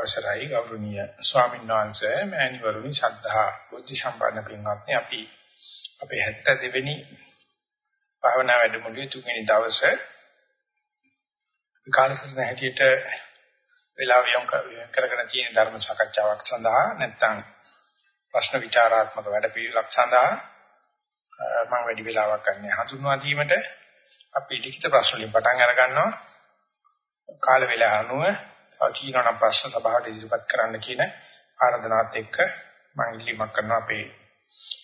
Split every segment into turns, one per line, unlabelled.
අවසරයි ගෞරවනීය ස්වාමීන් වහන්සේ මෑණිවරුනි ශ්‍රද්ධා බුද්ධ සම්පන්න පින්වත්නි අපි අපේ 72 වෙනි භාවනා වැඩමුළුවේ තුන්වෙනි දවසේ කාලසටහන හැටියට වේලාව යොමු කරගෙන තියෙන ධර්ම සාකච්ඡාවක් සඳහා නැත්නම් ප්‍රශ්න විචාරාත්මක වැඩපිළිවෙලක් සඳහා මම වැඩි වේලාවක් ගන්න හඳුන්වා දීමට අපි ලිඛිත ප්‍රශ්න වලින් පටන් අර ගන්නවා කාල වේලාව අනුව තීරණ ප්‍රශ්න සභාවට ඉදිරිපත් කරන්න කියන ආරාධනාවත් එක්ක මම ඉල්ලීමක් කරනවා අපේ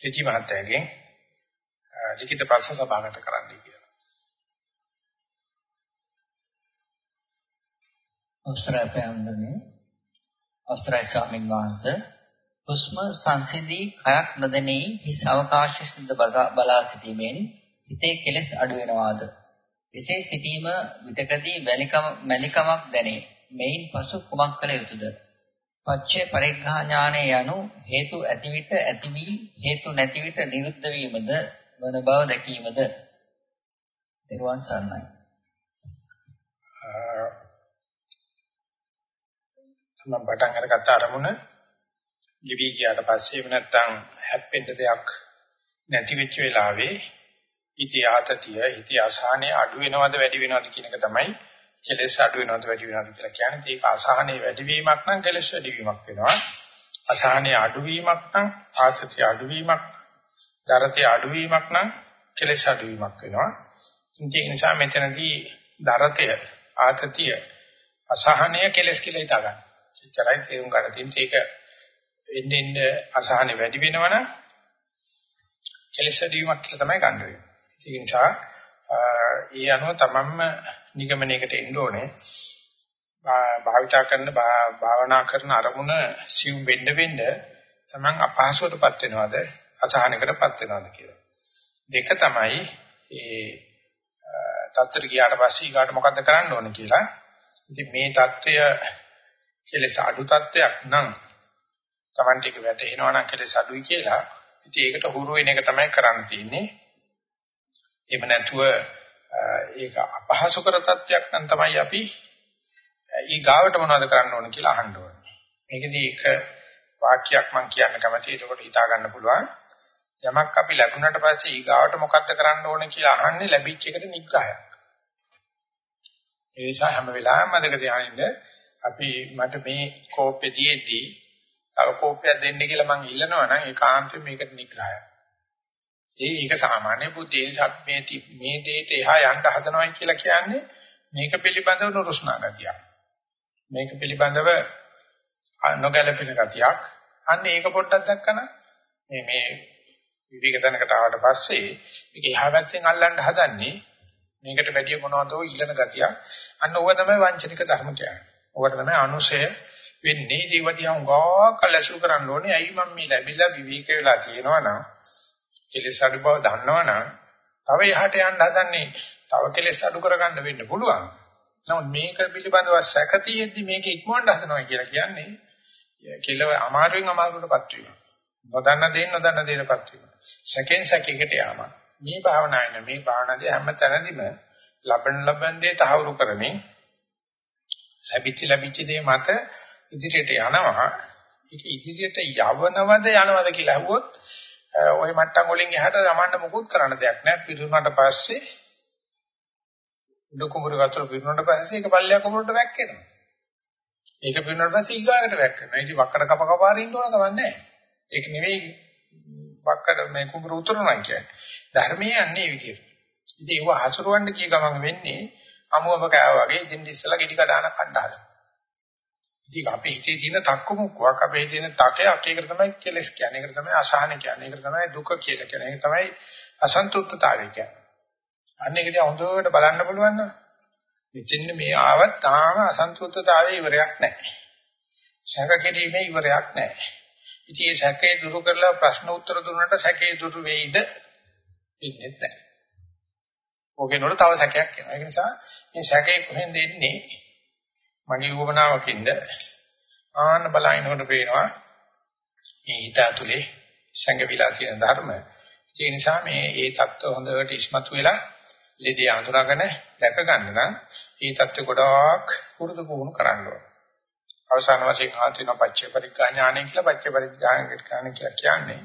එචි මහත්තයාගෙන් ලිඛිත ප්‍රශ්න සභාගත කරන්න කියලා.
අවසරයි පැහැඳුනේ අවසරයි ස්වාමීන් වහන්සේ. හුස්ම සංසිඳී කයක් නොදෙනී හිස් අවකාශ සිද්ධ බලා සිටීමෙන් හිතේ කෙලෙස් අඩු වෙනවාද? එසේ සිටීම විතකදී වැලිකම මැලිකමක් දැනේ. මෙයින් පසු කුමක් කළ යුතුද? පච්චේ පරිග්ඝා ඥානය යනු හේතු ඇති විට ඇති වී හේතු නැති විට නිරුද්ධ වීමද වන බව දැකීමද? දරුවන් සරණයි.
මම පටන් අරගත්ත අරමුණ ගෙවි ගියාට පස්සේ එහෙම නැත්නම් හැප්පෙන්න දෙයක් නැති වෙච්ච වෙලාවේ ඉති ආතතිය ඉති අසහනේ අඩු වෙනවද වැඩි වෙනවද කියන එක තමයි කෙලෙස් අඩු වෙනවද වැඩි වෙනවද කියලා කියන්නේ. ඒක අසහනේ වැඩි වීමක් නම් කෙලෙස් වැඩි වීමක් වෙනවා. අසහනේ අඩු වීමක් නම් ආතතිය අඩු වීමක්, දරතේ අඩු වීමක් නම් කෙලෙස් අඩු වීමක් වෙනවා. ඒ නිසා මෙතනදී දරතය, ආතතිය, අසහනය කෙලෙස් කියලා හිතා ගන්න. එච්චරයි තේරුම් ගන්න තියෙන්නේ. ඒක එන්නේ එන්නේ අසහනේ වැඩි වෙනවනම් කෙලෙස් වැඩි වීමක් කියලා තමයි ගන්න වෙන්නේ. ඒ නිසා ඒ අනුව තමන්ම නිගමනයකට එන්න ඕනේ. භාවිතා කරන භාවනා කරන අරමුණ සිව් වෙන්න වෙන්න තමන් අපහසුවටපත් වෙනවද අසහනකටපත් වෙනවද කියලා. දෙක තමයි ඒ තත්තර ගියාට පස්සේ ඊගාට මොකද්ද කරන්න ඕන කියලා. ඉතින් මේ தত্ত্বය කෙලෙස අඩු தত্ত্বයක් නම් තමන්ට ඒක වැටහෙනවා නම් කෙලෙස අඩුයි කියලා. ඉතින් ඒකට හුරු වෙන එක තමයි කරන්න තියෙන්නේ. එහෙම නැතුව ඒක අපහසු කර තත්ත්වයක් නම් තමයි අපි ඊ ගාවට මොනවද කරන්න ඕන කියලා අහන්න ඕනේ. මේකදී එක වාක්‍යයක් මම කියන්න කැමතියි. ඒකට හිතා ගන්න පුළුවන්. යමක් අපි ලැබුණාට පස්සේ ඊ ගාවට මොකද්ද කරන්න ඕන කියලා අහන්නේ ලැබිච්ච එකට නිග්‍රහයක්. ඒ නිසා හැම වෙලාවෙම මතක තියාගන්න අපි මට මේ කෝපෙදීදී තව කෝපයක් දෙන්න කියලා මං ඉල්ලනවා නම් ඒකාන්තයෙන් මේකට නිග්‍රහයක්. ඒ ඒක සාමාන්‍ය බුද්ධි නිසා මේ මේ දෙයට එහා යන්න හදනවා කියලා කියන්නේ මේක පිළිබඳව නුරුස්නා ගතියක්. මේක පිළිබඳව නොගැලපෙන ගතියක්. අන්න ඒක පොඩ්ඩක් දැක්කම මේ මේ විවිධ තැනකට ආවට පස්සේ මේක එහා පැත්තෙන් අල්ලන්න හදන්නේ මේකට වැඩිය මොනවදෝ ඉල්ලන ගතියක්. අන්න ඕක තමයි වංචනික ධර්ම කියන්නේ. ඕකට තමයි අනුශය වෙන්නේ ජීවිතය හුඟා කලසු කරන්න ඕනේ. ඇයි මම මේ ලැබිලා විවේක වෙලා තියෙනවා නම් කෙලෙස් අඩු බව දන්නවනම් තව එහාට යන්න හදන්නේ තව කෙලෙස් අඩු කරගන්න වෙන්න පුළුවන්. නමුත් මේක පිළිබඳව සැකතියෙද්දි මේක ඉක්මවන්න හදනවා කියලා කියන්නේ කෙලව අමාරුවෙන් අමාරුවටපත් වීම. නොදන්න දෙයින් නොදන්න දෙයටපත් වීම. සැකෙන් සැකයකට යාම. මේ භාවනාවේ මේ භාවනාවේ හැම තැනදීම ලබන ලබන දේ තහවුරු කරමින් ලැබිච්ච ලැබිච්ච දේ මත ඉදිරියට යනවා. ඒක ඉදිරියට යවනවද යනවද කියලා අහුවොත් ওই මට්ටම් වලින් එහාට යමන්න මොකුත් කරන්න දෙයක් නැහැ. පිරුණාට පස්සේ ඩොකුමුරු වතුර පිරුණාට පස්සේ ඒක පල්ලෙය කුමුරට වැක්කෙනවා. ඒක පිරුණාට පස්සේ ඊගාකට වැක්කෙනවා. ඉතින් වක්කඩ කප කපාරින් ඉන්න ඕන කමක් නැහැ. ඒක නෙවෙයි වක්කඩ මේ කුමුරු උතුරනවා කියන්නේ. ධර්මයේ යන්නේ විදියට. ඉතින් ඒව හසුරවන්න කිය ගමන් වෙන්නේ අමුවක කෑවා වගේ ඉතින් ඉස්සලා ගෙඩි කඩාන කණ්ඩා හදනවා. ඉතින් අපේ හිතේ තියෙන තක්කමුක්කක් අපේ හිතේ තියෙන තකයක් ඒකට තමයි කෙලස් කියන්නේ. ඒකට තමයි අසහන කියන්නේ. ඒකට තමයි දුක කියලා කියන්නේ. ඒක තමයි අසන්තුෂ්ඨතාවය කියන්නේ. අන්න ඒක දිහා හොඳට බලන්න පුළුවන් නම් මෙතෙන් මේ ආවත් තාම අසන්තුෂ්ඨතාවයේ ඉවරයක් නැහැ. සැක කිරීමේ ඉවරයක් නැහැ. ඉතින් මේ සැකේ දුරු කරලා ප්‍රශ්න උත්තර දුන්නට සැකේ දුරු වෙයිද? ඉන්නේ නැහැ. ඕකේ නෝර තව සැකයක් එනවා. ඒ නිසා මේ සැකේ කොහෙන්ද එන්නේ? මගේ උවමනාවකින්ද ආන්න බලනකොට පේනවා මේ හිත ඇතුලේ සංගවිලා තියෙන ධර්ම. ඒ නිසා මේ ඒ தত্ত্ব හොඳට ඉස්මතු වෙලා ලෙඩේ අඳුරගෙන දැක ගන්න නම් මේ தত্ত্ব ගොඩාක් පුරුදු පුහුණු කරන්න ඕන. අවසාන වශයෙන් ආන්තින පච්චේ පරිඥාණය කියලා පච්චේ පරිඥාණයට කියන්නේ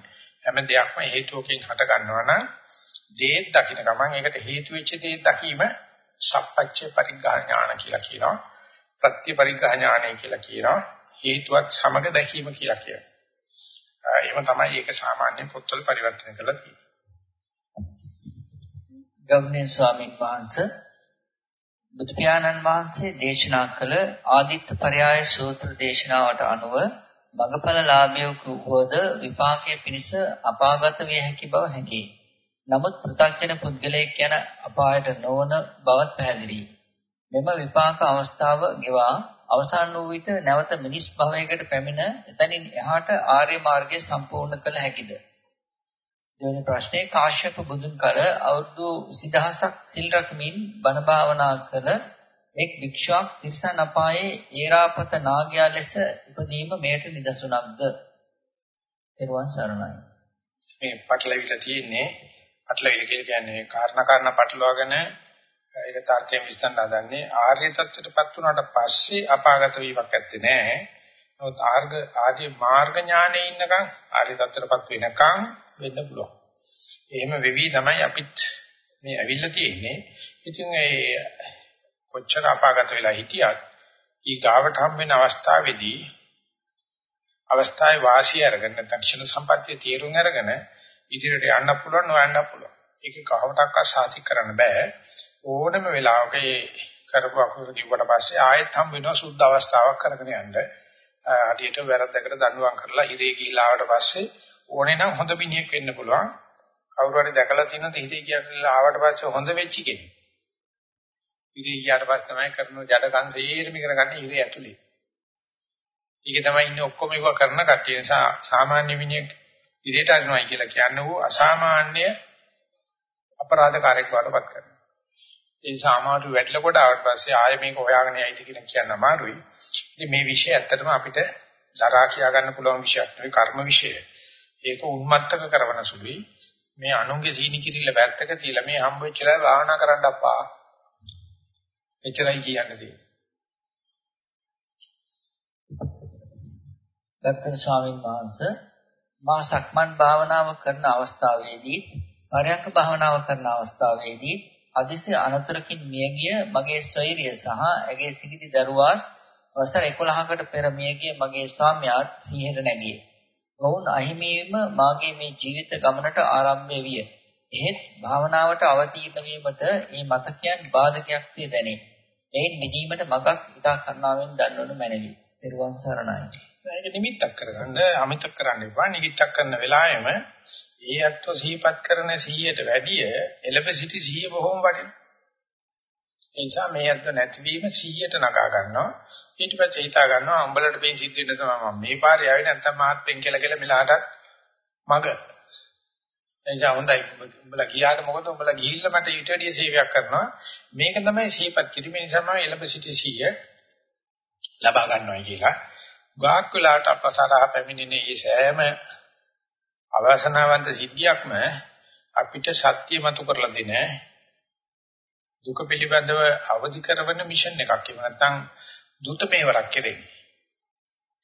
හැම දෙයක්ම හේතුවකින් හට ගන්නවා නම් දේ දකින්න ගමන් ඒකට හේතු වෙච්ච දේ දකීම සප්පච්චේ පරිඥාණ කියලා කියනවා. ප්‍රත්‍ය පරිග්‍රහ ඥානය කියලා කියනවා. හේතුවත් සමග දැකීම කියලා කියනවා. එහෙම තමයි ඒක සාමාන්‍ය පොත්වල පරිවර්තන කරලා තියෙන්නේ.
ගෞරවනීය ස්වාමීන් වහන්සේ බුදු පියාණන් වහන්සේ දේශනා කළ ආදිත්ත පරයාය සූත්‍ර දේශනාවට අනුව මගඵල ලාභයක වූද විපාකයේ පිණිස අපාගත විය හැකි බව හැඟේ. නමුත් පෘථග්ජන පුද්ගලයෙක් යන අපායට නොවන බවත් පැහැදිලියි. මෙම විපාක අවස්ථාව ගෙවා අවසන් වූ විට නැවත මිනිස් භවයකට පැමිණ එතනින් එහාට ආර්ය මාර්ගය සම්පූර්ණ කළ හැකිද? දෙවැනි ප්‍රශ්නේ කාශ්‍යප බුදුන් කල අවුරුදු 20000ක් සිල් රැකමින් බණ භාවනා කළ එක් භික්ෂුවක් තිරිසන් අපායේ ඒරාපත නාගයා ලෙස ඉපදීම මෙයට නිදසුණක්ද? එරුවන් සරණයි.
මේ පටලවිලා තියෙන්නේ පටලවිලා කියන්නේ කාරණා කාරණා පටලවාගෙන ඒක තර්කයෙන් විස්තර හදන්නේ ආර්ය தත්ත්වයටපත් වුණාට පස්සේ අපාගත වීමක් ඇත්තේ නැහැ. නමුත් ආර්ග ආදී මාර්ග ඥානයේ ඉන්නකම් ආර්ය தත්ත්වයටපත් වෙනකම් වෙන්න පුළුවන්. එහෙම වෙවි තමයි අපිත් මේ ඇවිල්ලා තියෙන්නේ. ඉතින් ඒ කොච්චර අපාගත වෙලා හිටියත් ඊ ගාවට හම් වෙන අවස්ථාවේදී අවස්ථාවේ වාසිය අරගෙන නැත්නම් ක්ෂණ සම්පත්තිය තීරුම් අරගෙන ඉදිරියට යන්න පුළුවන් නොයන්න පුළුවන්. ඒක කවටක්ක සාති කරන්න බෑ. ඕනම වෙලාවක ඒ කරපු අකුසල කිව්වට පස්සේ ආයෙත් හම් වෙනවා සුද්ධ අවස්ථාවක් කරගෙන යන්න. හරියට වැරද්දකට දඬුවම් කරලා හිරේ ගිහිලා ආවට පස්සේ ඕනේ නම් හොඳ මිනිහෙක් වෙන්න පුළුවන්. කවුරු හරි දැකලා තියෙනද හිරේ කියලා ආවට පස්සේ හොඳ වෙච්ච කෙනෙක්. හිරේ ගියාට පස්සේ තමයි කරන ජඩකම් සේරම ඉගෙන ගන්න හිරේ ඇතුලේ. ඒක තමයි ඉන්නේ ඔක්කොම ඒව කරන කට්ටිය නිසා සාමාන්‍ය මිනිහෙක් ඉරේට අරිනවයි කියලා කියන්නේ ඌ අසාමාන්‍ය අපරාධකාරයෙක් වඩපත් කරනවා. ඒ සාමාතු වැටල කොට ආවට පස්සේ ආයෙ මේක හොයාගෙන යයිද කියලා කියන්න අමාරුයි. ඉතින් මේ විෂය ඇත්තටම අපිට දරා කියා ගන්න පුළුවන් විෂයක් නෙවෙයි කර්ම විෂය. ඒක උන්මත්තක කරවන සුළුයි. මේ අනුන්ගේ සීනි කිරිල්ල වැත්තක තියලා මේ හම්බ වෙච්චලා භාවනා කරන්න අප්පා. එච්චරයි කියන්න තියෙන්නේ.
ගර්ථන ස්වාමීන් වහන්සේ මා සක්මන් භාවනාව කරන අවස්ථාවේදී පරයන්ක භාවනාව කරන අවස්ථාවේදී හදිසි අනතුරකින් මියගිය මගේ ස්වෛරිය සහ ඇගේ සිටිති දරුවා වසර 11කට පෙර මියගිය මගේ ස්වාමියාත් සිහියට නැගියේ. ඔවුන් අහිමිවීම මාගේ මේ ජීවිත ගමනට ආරම්භය විය. එහෙත් භාවනාවට අවතීර්ණ වීමට මේ මතකයන් බාධකයක් සේ දැනේ. එයින් මිදීමට මගක් ඉතා කරුණාවෙන් දන්වනු මැනවි. ත්වන් සරණයි.
ඒක නිමිත්තක් කරගන්න අමිතක් කරන්න එපා. නිගිත්තක් කරන වෙලාවෙම ඒ අත්ව සිහිපත් කරන සිහියට වැඩිය එළඹ සිටි සිහිය බොහොම වටිනවා. ඒ නිසා මේ අත්ව නැතිවීම සිහියට නගා ගන්නවා. ඊට පස්සේ හිතා ගන්නවා උඹලට මේ සිද්ධ වෙන්න තමයි මම මේ පාරේ ආවේ නැත්තම් මාත් පෙන් කියලා කියලා මෙලහටත් මග. ඒ නිසා හොඳයි උඹලා ගියාට මොකද උඹලා ගිහිල්ලා මට ඊට වැඩිය සේවයක් කරනවා. මේක තමයි සිහිපත් කිරීම නිසා මම එළඹ සිටි සිහිය ලබා ගන්නවා කියලා. ගාක් වෙලාට අපසරහ පැමිණෙන මේ සෑම අවසනාවන්ත සිද්ධියක්ම අපිට සත්‍ය මතු කරලා දෙන දුක පිළිබඳව අවදි කරන මිෂන් එකක්. එහෙම නැත්නම් දූත මේවරක් කෙරෙන්නේ.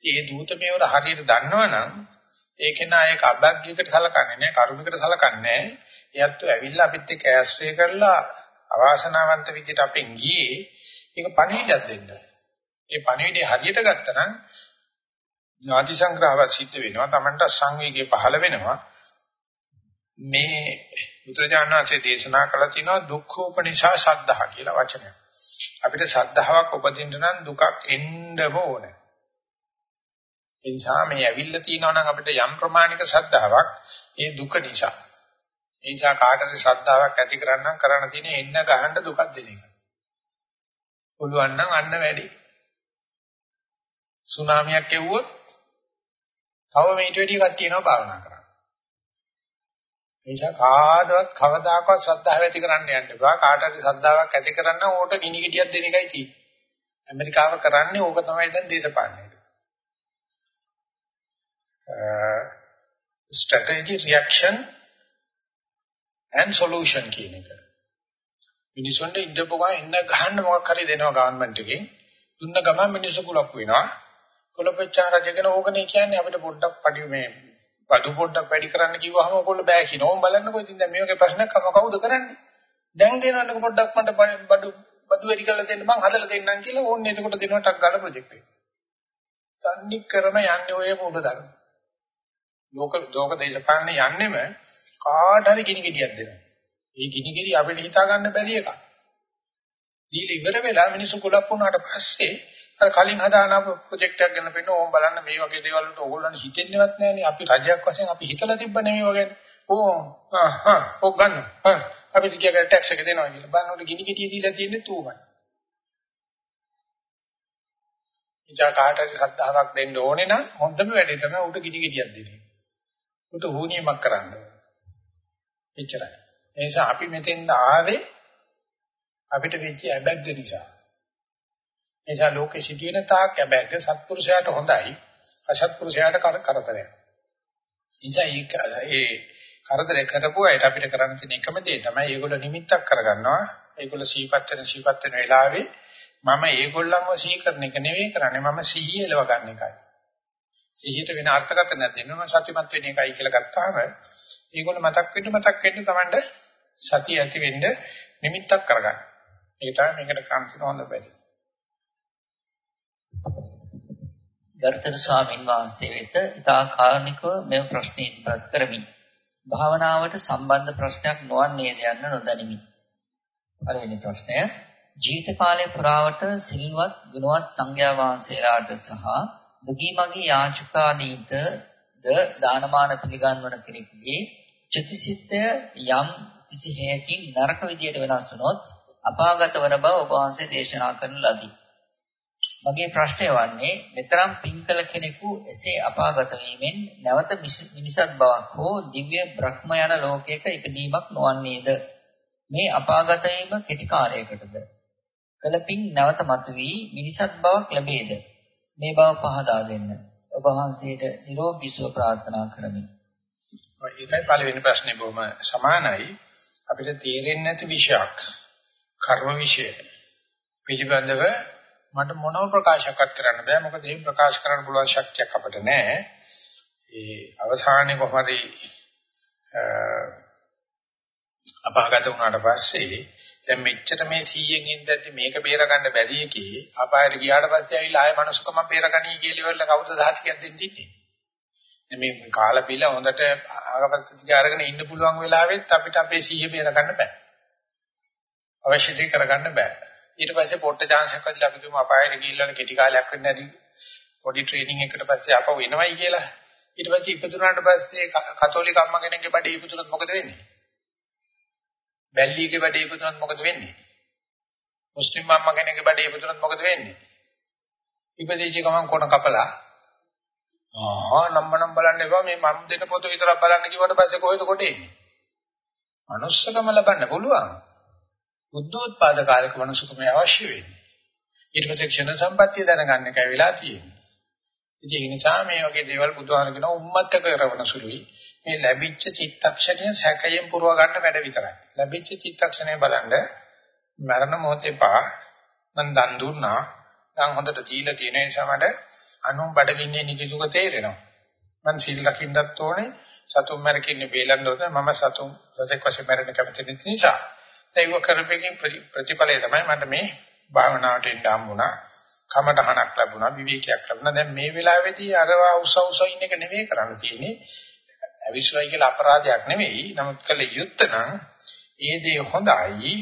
ඒ දූත මේවර හරියට දන්නවනම් ඒක නෑ ඒක අභග්ගයකට සලකන්නේ නෑ කරුණයකට සලකන්නේ නෑ. එයත් ඇවිල්ලා අපිත් එක්ක ඇස්ත්‍රේ කරලා අවාසනාවන්ත විදිහට අපෙන් ගියේ ඒක පණිවිඩයක් දෙන්න. ඒ පණිවිඩය හරියට ගත්තනම් ඥාති සංග්‍රහව සිද්ධ වෙනවා. Tamanට සංවේගය පහළ වෙනවා. මේ බුදුරජාණන්සේ දේශනා කළ තිනවා දුක්ඛෝපනිෂා සද්ධා කියලා වචනය. අපිට සද්ධාාවක් උපදින්න නම් දුකක් එන්නම ඕනේ. ඒ නිසා මේ ඇවිල්ලා තියෙනවා නම් අපිට යම් ප්‍රමාණික සද්ධාාවක් ඒ දුක නිසා. ඒ නිසා කාටද ශ්‍රද්ධාවක් ඇති කරගන්න කරන්න තියෙන්නේ එන්න ගහන්න දුකක් දෙන එක. පුළුවන් නම් අන්න වැඩි. සුනාමියක් එව්වොත් තව මේට වැඩි කට්ටිය එනවා භාවනා කරන්න. ඒ නිසා කාටවත් කවදාකවත් ශ්‍රද්ධාව ඇති කරන්න යන්න එපා. කාට හරි ශ්‍රද්ධාවක් ඇති කරන්න ඕකට ගිනි ගෙඩියක් දෙන එකයි තියෙන්නේ. ඇමරිකාව කරන්නේ ඕක තමයි දැන් දේශපාලනය. strategy reaction and solution කියන එක. මිනිසුන්ට ඉඳපුවා ඉන්න ගහන්න මොකක් හරි දෙනවා ගවර්න්මන්ට් එකෙන්. දුන්න ගමන් මිනිස්සු කුලප්පු වෙනවා. කුලපච්චා රජගෙන ඕකනේ කියන්නේ අපිට පොඩ්ඩක් පඩි මේ බඩු පොඩ්ඩක් වැඩි කරන්න කිව්වහම ඔයගොල්ලෝ බෑ කියනවා. ඕම් බලන්නකෝ ඉතින් දැන් මේ වගේ ප්‍රශ්නයක් කම කවුද කරන්නේ? දැන් දෙනවන්නකො පොඩ්ඩක් මට බඩු බඩු වැඩි කරලා දෙන්න මං හදලා දෙන්නම් කියලා ඕන්නේ එතකොට දෙනවටක් ගන්න ප්‍රොජෙක්ට් එක. තන්නේ කරම යන්නේ ඔය මොකද දරන. ලෝක ලෝක දේශපාලනේ යන්නෙම කාට හරි ගිනි ගෙඩියක් දෙනවා. ඒ ගිනි ගෙඩිය අපිට හිතා ගන්න බැරි එකක්. දීලා ඉවර වෙලා මිනිස්සු ගොඩක් වුණාට පස්සේ අර කලින් හදාන ප්‍රොජෙක්ට් එකක් ගැන පෙන්න ඕම් බලන්න මේ වගේ දේවල් වලට ඕගොල්ලන්ට හිතෙන්නේවත් නැහැනේ. අපි රජයක් වශයෙන් අපි හිතලා තිබ්බනේ මේ වගේ. ඕ ආ හා ඔක් ගන්න. හා අපිට කියකට ටැක්ස් එක දෙනවා කියලා. බලනකොට ගිනි ගෙඩිය දීලා තියෙන්නේ තූමයි. ඉතින් කාට හරි ශ්‍රද්ධාවක් දෙන්න ඕනේ නම් හොඳම වැඩේ තමයි උට ගිනි ගෙඩියක් දෙන එක. උට හුනියමක් කරන්න. එච්චරයි. ඒ නිසා අපි මෙතෙන් ආවේ අපිට වෙච්ච ඇබැග්ග නිසා. ඒ නිසා ලෝකෙ සිටින තාක් ඇබැග්ග සත්පුරුෂයාට හොඳයි. අසත්පුරුෂයාට කරදරයක්. නිසා ඒ කරදර කරපු අයට අපිට කරන්න තියෙන එකම දේ තමයි ඒගොල්ලෝ නිමිත්තක් කරගන්නවා. ඒගොල්ලෝ සීපත් වෙන සීපත් වෙන වෙලාවේ මම ඒගොල්ලන්ව සීකරන එක නෙවෙයි කරන්නේ මම සිහිය එලව ගන්න එකයි. සිහියට වෙන අර්ථකථනයක් දෙන්න මම සතිමත් වෙන එකයි කියලා ගත්තාම ඒගොල්ලෝ මතක් වෙන්න මතක් වෙන්න තමන්ට සතිය ඇති වෙන්න නිමිත්තක් කරගන්න. ඒක තමයි මේකට කන්තින හොඳ බැරි.
ගරුතර ස්වාමීන් වහන්සේ වෙත ඉතා කාරණිකව මෙම ප්‍රශ්න ඉදිරිපත් කරමි. භාවනාවට සම්බන්ධ ප්‍රශ්නයක් නොවන්නේද යන්න නොදනිමි. පළවෙනි ප්‍රශ්නය ජීවිත කාලය පුරාවට සිල්වත් ගුණවත් සංඝයා වහන්සේලාට සහ දුගී මගේ යාචකාදීන්ට ද දානමාන පිළිගන්වන කෙනෙකුගේ චිත්තසිතය යම් කිසි හේයකින් නරක විදියට වෙනස් වුනොත් අපාගත වන බව ඔබ වහන්සේ දේශනා කරන ලදී. මගේ ප්‍රශ්නය වන්නේ මෙතරම් පින්කල කෙනෙකු එසේ අපාගත වීමෙන් නැවත මිනිසත් බවක් හෝ දිව්‍ය බ්‍රහ්ම යන ලෝකයක ඉපදීමක් නොවන්නේද? මේ අපාගත වීම කෙටි කාලයකටද? කලපින් නැවත මතුවී මිනිසත් බවක් ලැබේද? මේ බව පහදා දෙන්න. ඔබ වහන්සේට නිරෝගී සුව ප්‍රාර්ථනා කරමි.
ඒකයි පළවෙනි ප්‍රශ්නේ බොහොම සමානයි. අපිට තේරෙන්නේ නැති විෂයක් කර්ම විෂය පිළිබඳව මට මොනව ප්‍රකාශකත් කරන්න බෑ මොකද එහෙම ප්‍රකාශ කරන්න පුළුවන් ශක්තියක් අපිට නැහැ. ඒ අවසානයේ කොහොමද අපාගත වුණාට පස්සේ දැන් මෙච්චර මේ 100න් ඉඳද්දි මේක බේරගන්න බැරි එකේ අපායට ගියාට පස්සේ ඇවිල්ලා ආය මනුස්සකම බේරගනී කියලා ඉවරලා කවුද සාහිතියක් දෙන්න ඉන්නේ. මේ කාලා බිල හොඳට ආගපත්‍තික අරගෙන ඉන්න පුළුවන් වෙලාවෙත් අපිට අපේ 100 බේරගන්න බෑ. අවශ්‍ය දේ කරගන්න බෑ. ඊට පස්සේ පොට්ට chance එකක් වදිලා අපි තුමු අපායට ගිහිල්ලා කෙටි කාලයක් වෙන්න ඇති පොඩි ට්‍රේනින් එකකට පස්සේ ආපහු එනවයි කියලා. ඊට පස්සේ ඉපදුනාට පස්සේ කතෝලික අම්මා කෙනෙක්ගේ බඩේ ඉපදුනොත් මොකද වෙන්නේ? බැල්ලියගේ බඩේ ඉපදුනොත් මොකද වෙන්නේ? මුස්ලිම් අම්මා කෙනෙක්ගේ බඩේ ඉපදුනොත් මොකද වෙන්නේ? ඉපදෙච්ච ගමන් කොන කපලා ආහා නම්බනම් බලන්න එපා මේ මම දෙන පොත විතරක් බලන්න කිව්වට පස්සේ කොහෙද කොට එන්නේ? මනුස්සකම ලබන්න පුළුවන්. බුද්ධෝත්පාද කාලයක මනුස්සකම අවශ්‍ය වෙන්නේ. ඊට පස්සේ ක්ෂණ සම්පත්තිය දැනගන්න එකයි වෙලා තියෙන්නේ. ඉතින් ඒ නිසා මේ වගේ දේවල් බුදුහාම කියන උම්මත්තක කරවන සුළුයි. මේ ලැබිච්ච චිත්තක්ෂණය සැකයෙන් පුරව ගන්න වැඩ විතරයි. ලැබිච්ච චිත්තක්ෂණය බලන්න මරණ මොහොතේ පා මන් දන් දුන්නා. දැන් හොඳට තීල තියෙන නිසා මට අනුන් බඩගින්නේ නිදිසුක තේරෙනවා. මං සීල් රකින්නත් ඕනේ. සතුන් මරකින්නේ බේලන්න ඕනේ. මම සතුන් රසෙක් වශයෙන් මරන්න කැමති නිසා. ඒක කරපෙකින් ප්‍රතිඵලය තමයි මට මේ භාවනාවට එන්න හම්බුණා. කමටහනක් ලැබුණා, විවේකයක් ලැබුණා. දැන් මේ වෙලාවේදී අරවා උස උස ඉන්න එක නෙමෙයි කරන්න තියෙන්නේ. අවිශ්වයි කියලා අපරාධයක් නෙමෙයි. නමුත් කළ යුත්තේ නම් ඒ දේ හොඳයි.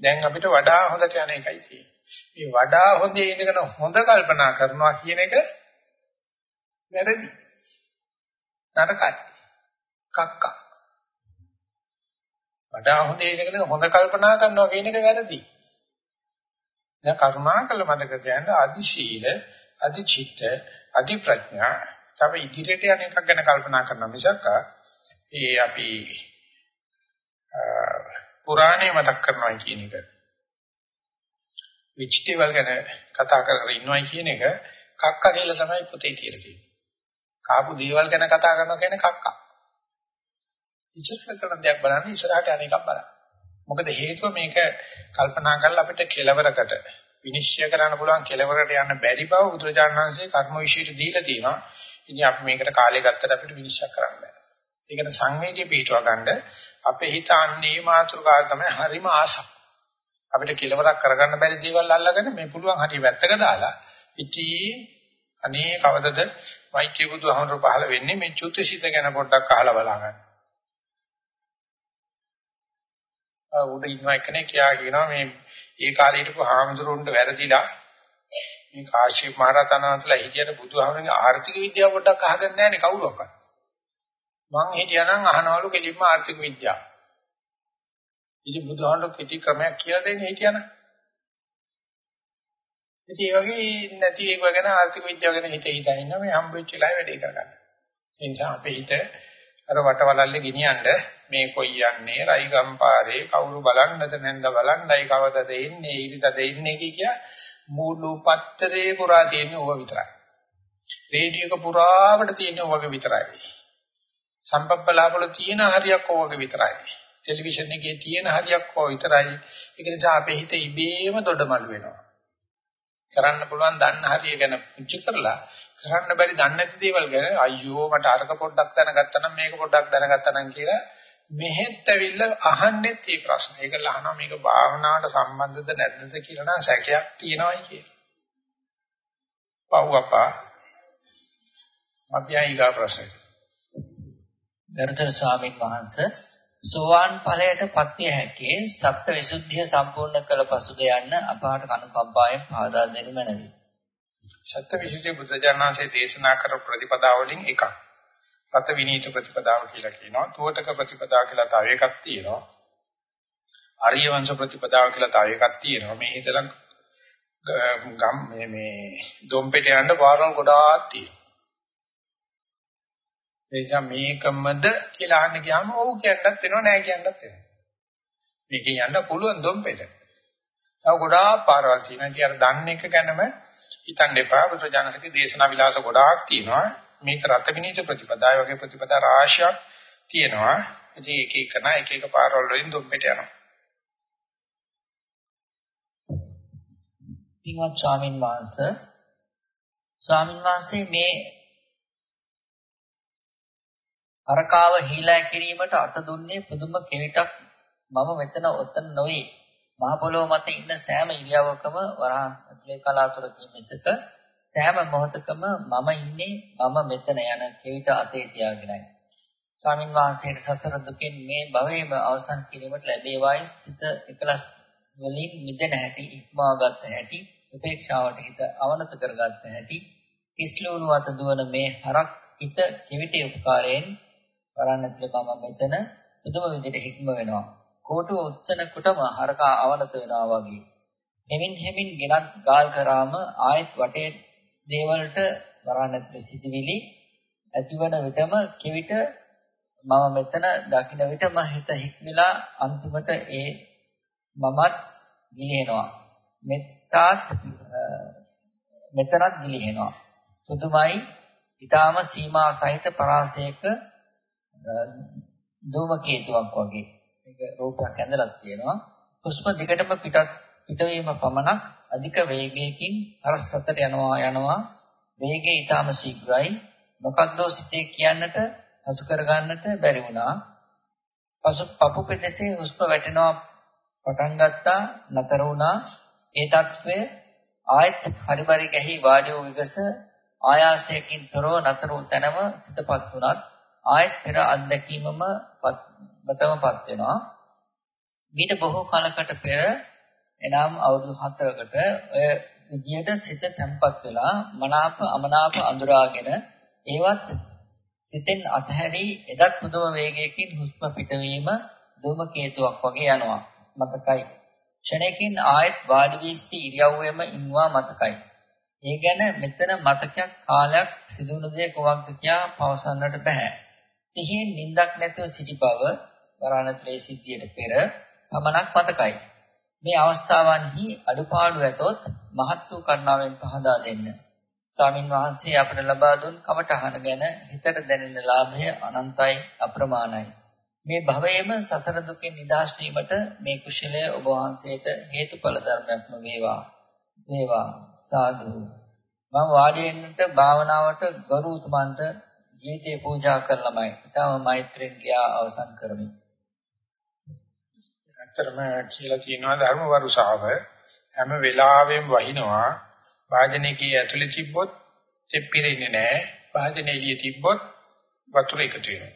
දැන් අපිට වඩා හොඳට යන එකයි තියෙන්නේ. මේ වඩා හොඳේ ඉඳගෙන හොඳ කල්පනා කරනවා කියන එක වැරදි. නරකයි. කක්කා. වඩා හොඳේ ඉඳගෙන හොඳ කල්පනා කරනවා කියන එක වැරදි. දැන් කරුණාකල මතක තියාගන්න අදි ශීල, අදි චිත්ත, අදි ප්‍රඥා තව ඉදිරියට යන එකක් ගැන කල්පනා කරන මිසක් ඒ අපි පුරාණේ මතක් කරනවා කියන එක විචිතවල් ගැන කතා කර කර ඉන්නවයි කියන එක කක්ක කියලා තමයි පොතේ කියලා තියෙන්නේ. කාපු දේවල් ගැන කතා කරනවා කියන්නේ කක්ක. ඉස්සරහට කරන දෙයක් බලන්න ඉස්සරහට අනේකක් බලන්න. මොකද හේතුව මේක කල්පනා කරලා අපිට කෙලවරකට විනිශ්චය කරන්න පුළුවන් කෙලවරට යන්න බැරි බව බුදුරජාණන් වහන්සේ කර්ම විශ්ීට දීලා තියෙනවා. ඉතින් අපි මේකට කාලය ගත්තට අපිට විනිශ්චය කරන්න බෑ. ඒකට සංවේදී පිටව ගන්න අපේ හිත අන්නේ මාතෘකාව තමයි හරිම ආසක්. අපිට කෙලවරක් කරගන්න බැරි දේවල් අල්ලගෙන මේ පුළුවන් හරිය වැත්තක දාලා ඉතින් අනේ කවදද මෛත්‍රී බුදුහමර පහළ වෙන්නේ මේ චුතිසිත ගැන පොඩ්ඩක් අහලා බලන්න. උඩ ඉන්න එකනේ කියා කියනවා මේ ඒ කාලේ හිටපු හාමුදුරුවන්ට වැරදිලා මේ කාශ්‍යප මහ රහතන් වහන්සේලා හිටියට බුදුහාමරගේ ආර්ථික විද්‍යාව පොඩ්ඩක් අහගන්න නැහැනේ කවුරක්වත්. මං හිටියානම් අහනවලු කෙලින්ම ආර්ථික විද්‍යාව. ඉතින් බුදුහාමර කෙටි ක්‍රමයක් කියලා දෙන්නේ හිටියානම්. ඉතින් ඒ වගේ නැති ඒක ගැන ආර්ථික විද්‍යාව ගැන හිත හිතා ඉන්න මේ හම්බෙච්ච ලා වැඩේ කරගන්න. ඒ නිසා අපේ හිත අර වටවලල්ලේ ගෙනියන්න මේ කොයි යන්නේ රයිගම්පාරේ කවුරු බලන්නද නැන්ද බලන්නයි කවදද එන්නේ ඊරිතද එන්නේ කිය මුළු පත්තරේ පුරා තියෙන ඕවා විතරයි. රේඩියෝක පුරාවට තියෙන ඕවා විතරයි. සම්පප්පලාවල තියෙන හරියක් ඕවා විතරයි. ටෙලිවිෂන් එකේ තියෙන හරියක් ඕවා විතරයි. ඒක නිසා අපේ හිත ඉබේම දොඩමළු වෙනවා. කරන්න පුළුවන් දන්න හරිය ගැන පුංචි කරලා කරන්න බැරි දන්නේ නැති දේවල් ගැන අයියෝ මට අරක පොඩ්ඩක් දැනගත්තා නම් මේක පොඩ්ඩක් දැනගත්තා නම් කියලා මෙහෙත් ඇවිල්ලා අහන්නෙත් මේ ප්‍රශ්න. ඒකල අහනවා මේක භාවනාවට සම්බන්ධද නැද්ද කියලා නම් සැකයක් තියෙනවයි කියලා. පව්වපා. අපි ආයිගා ප්‍රශ්න.
ගරුතර ස්වාමීන් වහන්සේ සෝවාන් ඵලයට පත්විය හැකි සත්‍ය විසුද්ධිය සම්පූර්ණ කළ පසුද යන්න අපාට කනුකම්පාවෙන් පාදා දෙනු මැනවි.
සත්‍ය විසුද්ධිය බුදුජානනාංශයේ දේශනා කර ප්‍රතිපදාවලින් එකක්. රත විනීත ප්‍රතිපදාව කියලා කියනවා. තුවටක ප්‍රතිපදාව කියලා තව එකක් තියෙනවා. ආර්ය වංශ ප්‍රතිපදාව කියලා තව එකක් තියෙනවා. මේ හිතලන් ගම් මේ මේ දොම්පෙට යන්න පාරවල් ගොඩාක් තියෙනවා. එනිසා මේකමද කියලා අහන්න ගියාම ඔව් කියන්නත් වෙනව නෑ කියන්නත් වෙනවා. මේකෙන් යන්න පුළුවන් දොම්පෙට. තව ගොඩාක් පාරවල් තියෙනවා. ඉතින් අර දන්න එක ගැනම හිතන්න එපා. බුදුජානකගේ දේශනා විලාස ගොඩාක් තියෙනවා. මේක රත විනීත ප්‍රතිපදාය වගේ ප්‍රතිපදා රාශියක් තියෙනවා. ඉතින් එක එක නා එක එක පාරවල් වලින් දුම්පෙට යනවා.
පින්වත් ස්වාමින් වහන්සේ ස්වාමින් වහන්සේ මේ අරකාව හීලා කිරීමට අත දුන්නේ පුදුම කෙවිතක් මම මෙතන ඔතන නොවේ මහ පොළොව මත ඉන්න සෑම ඉරියව්වකම වරහන් ඇතුලේ කලාතුරකින් මිසක සෑම මොහොතකම මම ඉන්නේ මම මෙතන යන කෙවිත අතේ තියාගෙනයි. ස්වාමින් වහන්සේට සසර දුකෙන් මේ භවයේම අවසන් කිරීමට ලැබේවායි සිත එකලස් වලින් මිදෙන හැටි ඉක්මවාගත් හැටි උපේක්ෂාවට හිත අවනත කරගත් හැටි කිස්ලෝණු අත දුවන මේ හරක් හිත කෙවිතේ උපකාරයෙන් වරන් ඇතුලේ මම මෙතන පුදුම විදිහට හික්ම වෙනවා. කෝටුව උත්සන කොටම හරකා අවනත වෙනවා වගේ. හෙමින් හෙමින් ගෙනත් ගාල් කරාම ආයෙත් වටේ දේවල්ට වරණත් සිටිවිලි ඇතිවන විටම කිවිට මම මෙතන දකින්න විටම හිත හික්මිලා අන්තිමට ඒ මමත් ගිලිහෙනවා මෙත්තාත් මෙතනත් ගිලිහෙනවා සුදුමයි ඊටාම සීමා සහිත පරාසයක ධූමකේතුවක් වගේ. ඒක රූපයක් ඇඳලා තියෙනවා. හුස්ම දිගටම පිටත් පිටවීම පමණක් අධික වේගයකින් හරස්සතට යනවා යනවා. වේගය ඊටම ශීඝ්‍රයි. මොකක්ද සිතේ කියන්නට හසු කරගන්නට බැරි වුණා. පසු පපු පෙදෙසේ හුස්ම වැටෙනවා පටන් ගත්තා නතර වුණා. ඒ తත්වය ආයත් හරිබරි ගැහි වාඩි වූ විගස ආයාසයෙන් තොරව නතර වූ තැනම සිතපත් වුණත් ආයත් පෙර අත්දැකීමම බතමපත් වෙනවා. මීට බොහෝ කාලකට පෙර එනම් අවුරුදු 4කට ඔය විදියට සිත තැම්පත් වෙලා මනාප අමනාප අඳුරාගෙන ඒවත් සිතෙන් අතහැරි එදත් පුදුම වේගයකින් හුස්ම පිටවීම ධූමකේතුවක් වගේ යනවා මතකයි. ක්ෂණයකින් ආයෙත් වාඩි වී සිටි ඉරියව්වෙම ඉන්නවා මතකයි. ඒ ගැන මෙතන මතකයක් කාලයක් සිදුවුණු දේ කොවක්ද කියා පවසන්නට බෑ. තිහින් නිින්දක් නැතුව සිටි බව වරණත්‍රේ සිද්ධියට පෙර පමණක් මතකයි මේ අවස්ථාවන්හි අඩුපාඩු ඇතොත් මහත් වූ කරුණාවෙන් පහදා දෙන්න. ස්වාමින් වහන්සේ අපට ලබා දුන් කමඨහන ගැන හිතට දැනෙන ලාභය අනන්තයි අප්‍රමාණයි. මේ භවයේම සසර දුකෙන් නිදහස් වීමට මේ කුශලය ඔබ වහන්සේට හේතුඵල ධර්මයක්ම වේවා. වේවා සාදු මම වාඩි වෙන්නට භාවනාවට ගරු උතුමන්ට ජීවිතේ පූජා කරලමයි. ඊටම මෛත්‍රියෙන් ගියා අවසන් කරමි.
ඇත්තටම කියලා තියෙනවා ධර්ම වරුසාව හැම වෙලාවෙම වහිනවා. වාජනේකී ඇතුලේ තිබ්බොත් තෙප්පිරෙන්නේ නැහැ. වාජනේ එළියේ තිබ්බොත් වතුර එකතු වෙනවා.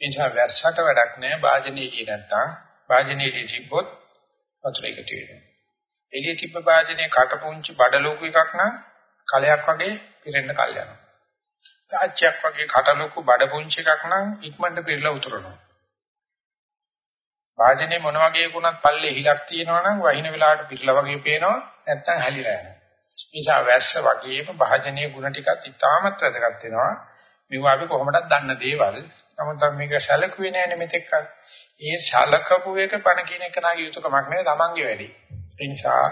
ඒ නිසා වැස්සට වැඩක් නැහැ. වාජනේ එළියේ නැත්තම් වාජනේ එළියේ තිබ්බොත් වතුර එකතු වෙනවා. එළියේ තිබ්බ වාජනේ කටපුංචි බඩ ලොකු එකක් නම් කලයක් වගේ පිරෙන්න කල් යනවා. තාච්චියක් වගේ කට ලොකු බඩ පුංචි එකක් නම් ඉක්මනට පිරලා උතුරනවා. වාජනේ මොන වගේ වුණත් පල්ලේ හිලක් තියෙනවා නම් වහින වෙලාවට පිරලා වගේ පේනවා නැත්තම් හැලිලා යනවා. නිසා වැස්ස වගේම භාජනීය ගුණ ටිකත් ඉතාමත් වැදගත් වෙනවා. මේවා අපි කොහොමදත් දන්න දේවල්. නමුත් මේක සැලකුවේ නෑනේ මෙතෙක්. ඒ සැලකපු එක පණ කියන එක නාගේ යුතුයකමක් නෙවෙයි තමන්ගේ වැඩේ. ඒ නිසා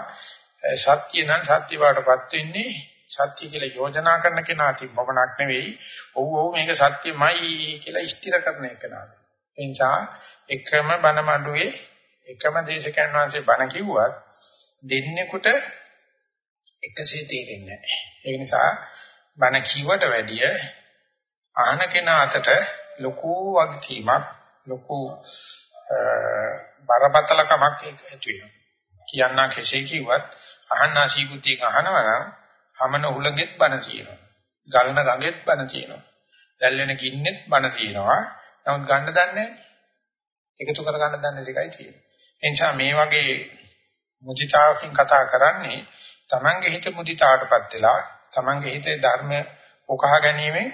සත්‍ය නම් සත්‍ය වාටපත් වෙන්නේ සත්‍ය කියලා යෝජනා කරන කෙනා තිබ්බමනක් නෙවෙයි. ඔව් ඔව් මේක සත්‍යමයි කියලා ස්ථිර කරන එක නාද. ඒ නිසා එකම බණ මඩුවේ එකම දේශකයන් වහන්සේ බණ කිව්වත් දෙන්නෙකුට එකසේ තේරෙන්නේ නැහැ. ඒ නිසා බණ කිව්වට වැඩිය අහන කෙනා අතට ලොකු වගකීමක් ලොකු බරපතලකමක් ඇති වෙනවා. කියන්නා කෙසේ කිව්වත් අහන්නා සීගුතිය අහනවා නම් හමන උලගෙත් බණ තියෙනවා. ගලන ගඟෙත් බණ තියෙනවා. දැල්වෙන ගින්නෙත් බණ තියෙනවා. නමුත් ගන්න දන්නේ නැහැ. එකතු කර ගන්න දන්නේ එකයි තියෙන්නේ. ඒ නිසා මේ වගේ මුදිතාවකින් කතා කරන්නේ තමන්ගේ හිත මුදිතාවටපත් වෙලා තමන්ගේ හිතේ ධර්ම උකහා ගැනීමෙන්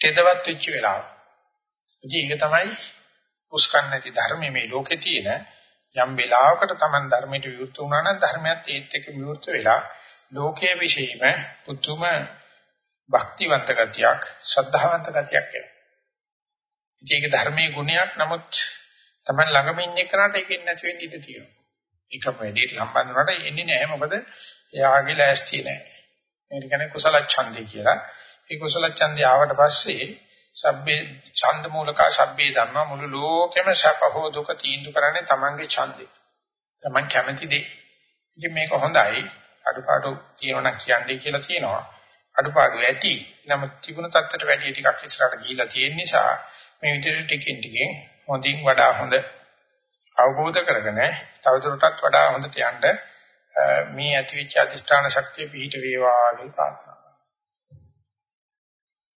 තෙදවත් වෙච්ච වෙලාව. ඉතින් ඒක තමයි පුස්කන් නැති ධර්මයේ මේ ලෝකේ තියෙන යම් වෙලාවකට තමන් ධර්මයට විරුද්ධ වුණා නම් ධර්මයත් ඒත් එක්ක විරුද්ධ වෙලා ලෝකයේ විශේෂම උතුම භක්තිවන්ත ගතියක් ශ්‍රද්ධාවන්ත ගතියක් එනවා. ඉතින් ඒක ධර්මයේ ගුණයක් නමුත් තමන් ළඟම ඉන්න කෙනාට ඒකෙන් නැති වෙන්න ඉඩ තියෙනවා. එක වැඩේට සම්බන්ධ වුණාට එන්නේ නැහැ මොකද එයාගේ ලෑස්තිය නැහැ. මේක කියන්නේ කුසල ඡන්දේ කියලා. ඒ කුසල ඡන්දේ ආවට පස්සේ සබ්බේ ඡන්ද මූලකා සබ්බේ ධම්ම මුළු ලෝකෙම සැප හෝ දුක තීන්දුව කරන්නේ Tamange ඡන්දේ. Taman කැමති දේ. ඉතින් මේක හොඳයි. අඩුපාඩු තියෙනවා කියන්නේ කියලා තියෙනවා. අඩුපාඩු ඇති. නමුත් තිබුණ තත්ත්වයට වැඩිය ටිකක් ඉස්සරහට ගිහිලා තියෙන නිසා මේ විදිහට ටිකෙන් ටිකෙන් හොඳින් වඩා හොඳ අවබෝධ කරගෙන තවදුරටත් වඩා හොඳට යන්න මේ ඇතිවිච්ච අධිෂ්ඨාන ශක්තිය පිහිට වේවා කියලා ප්‍රාර්ථනා කරනවා.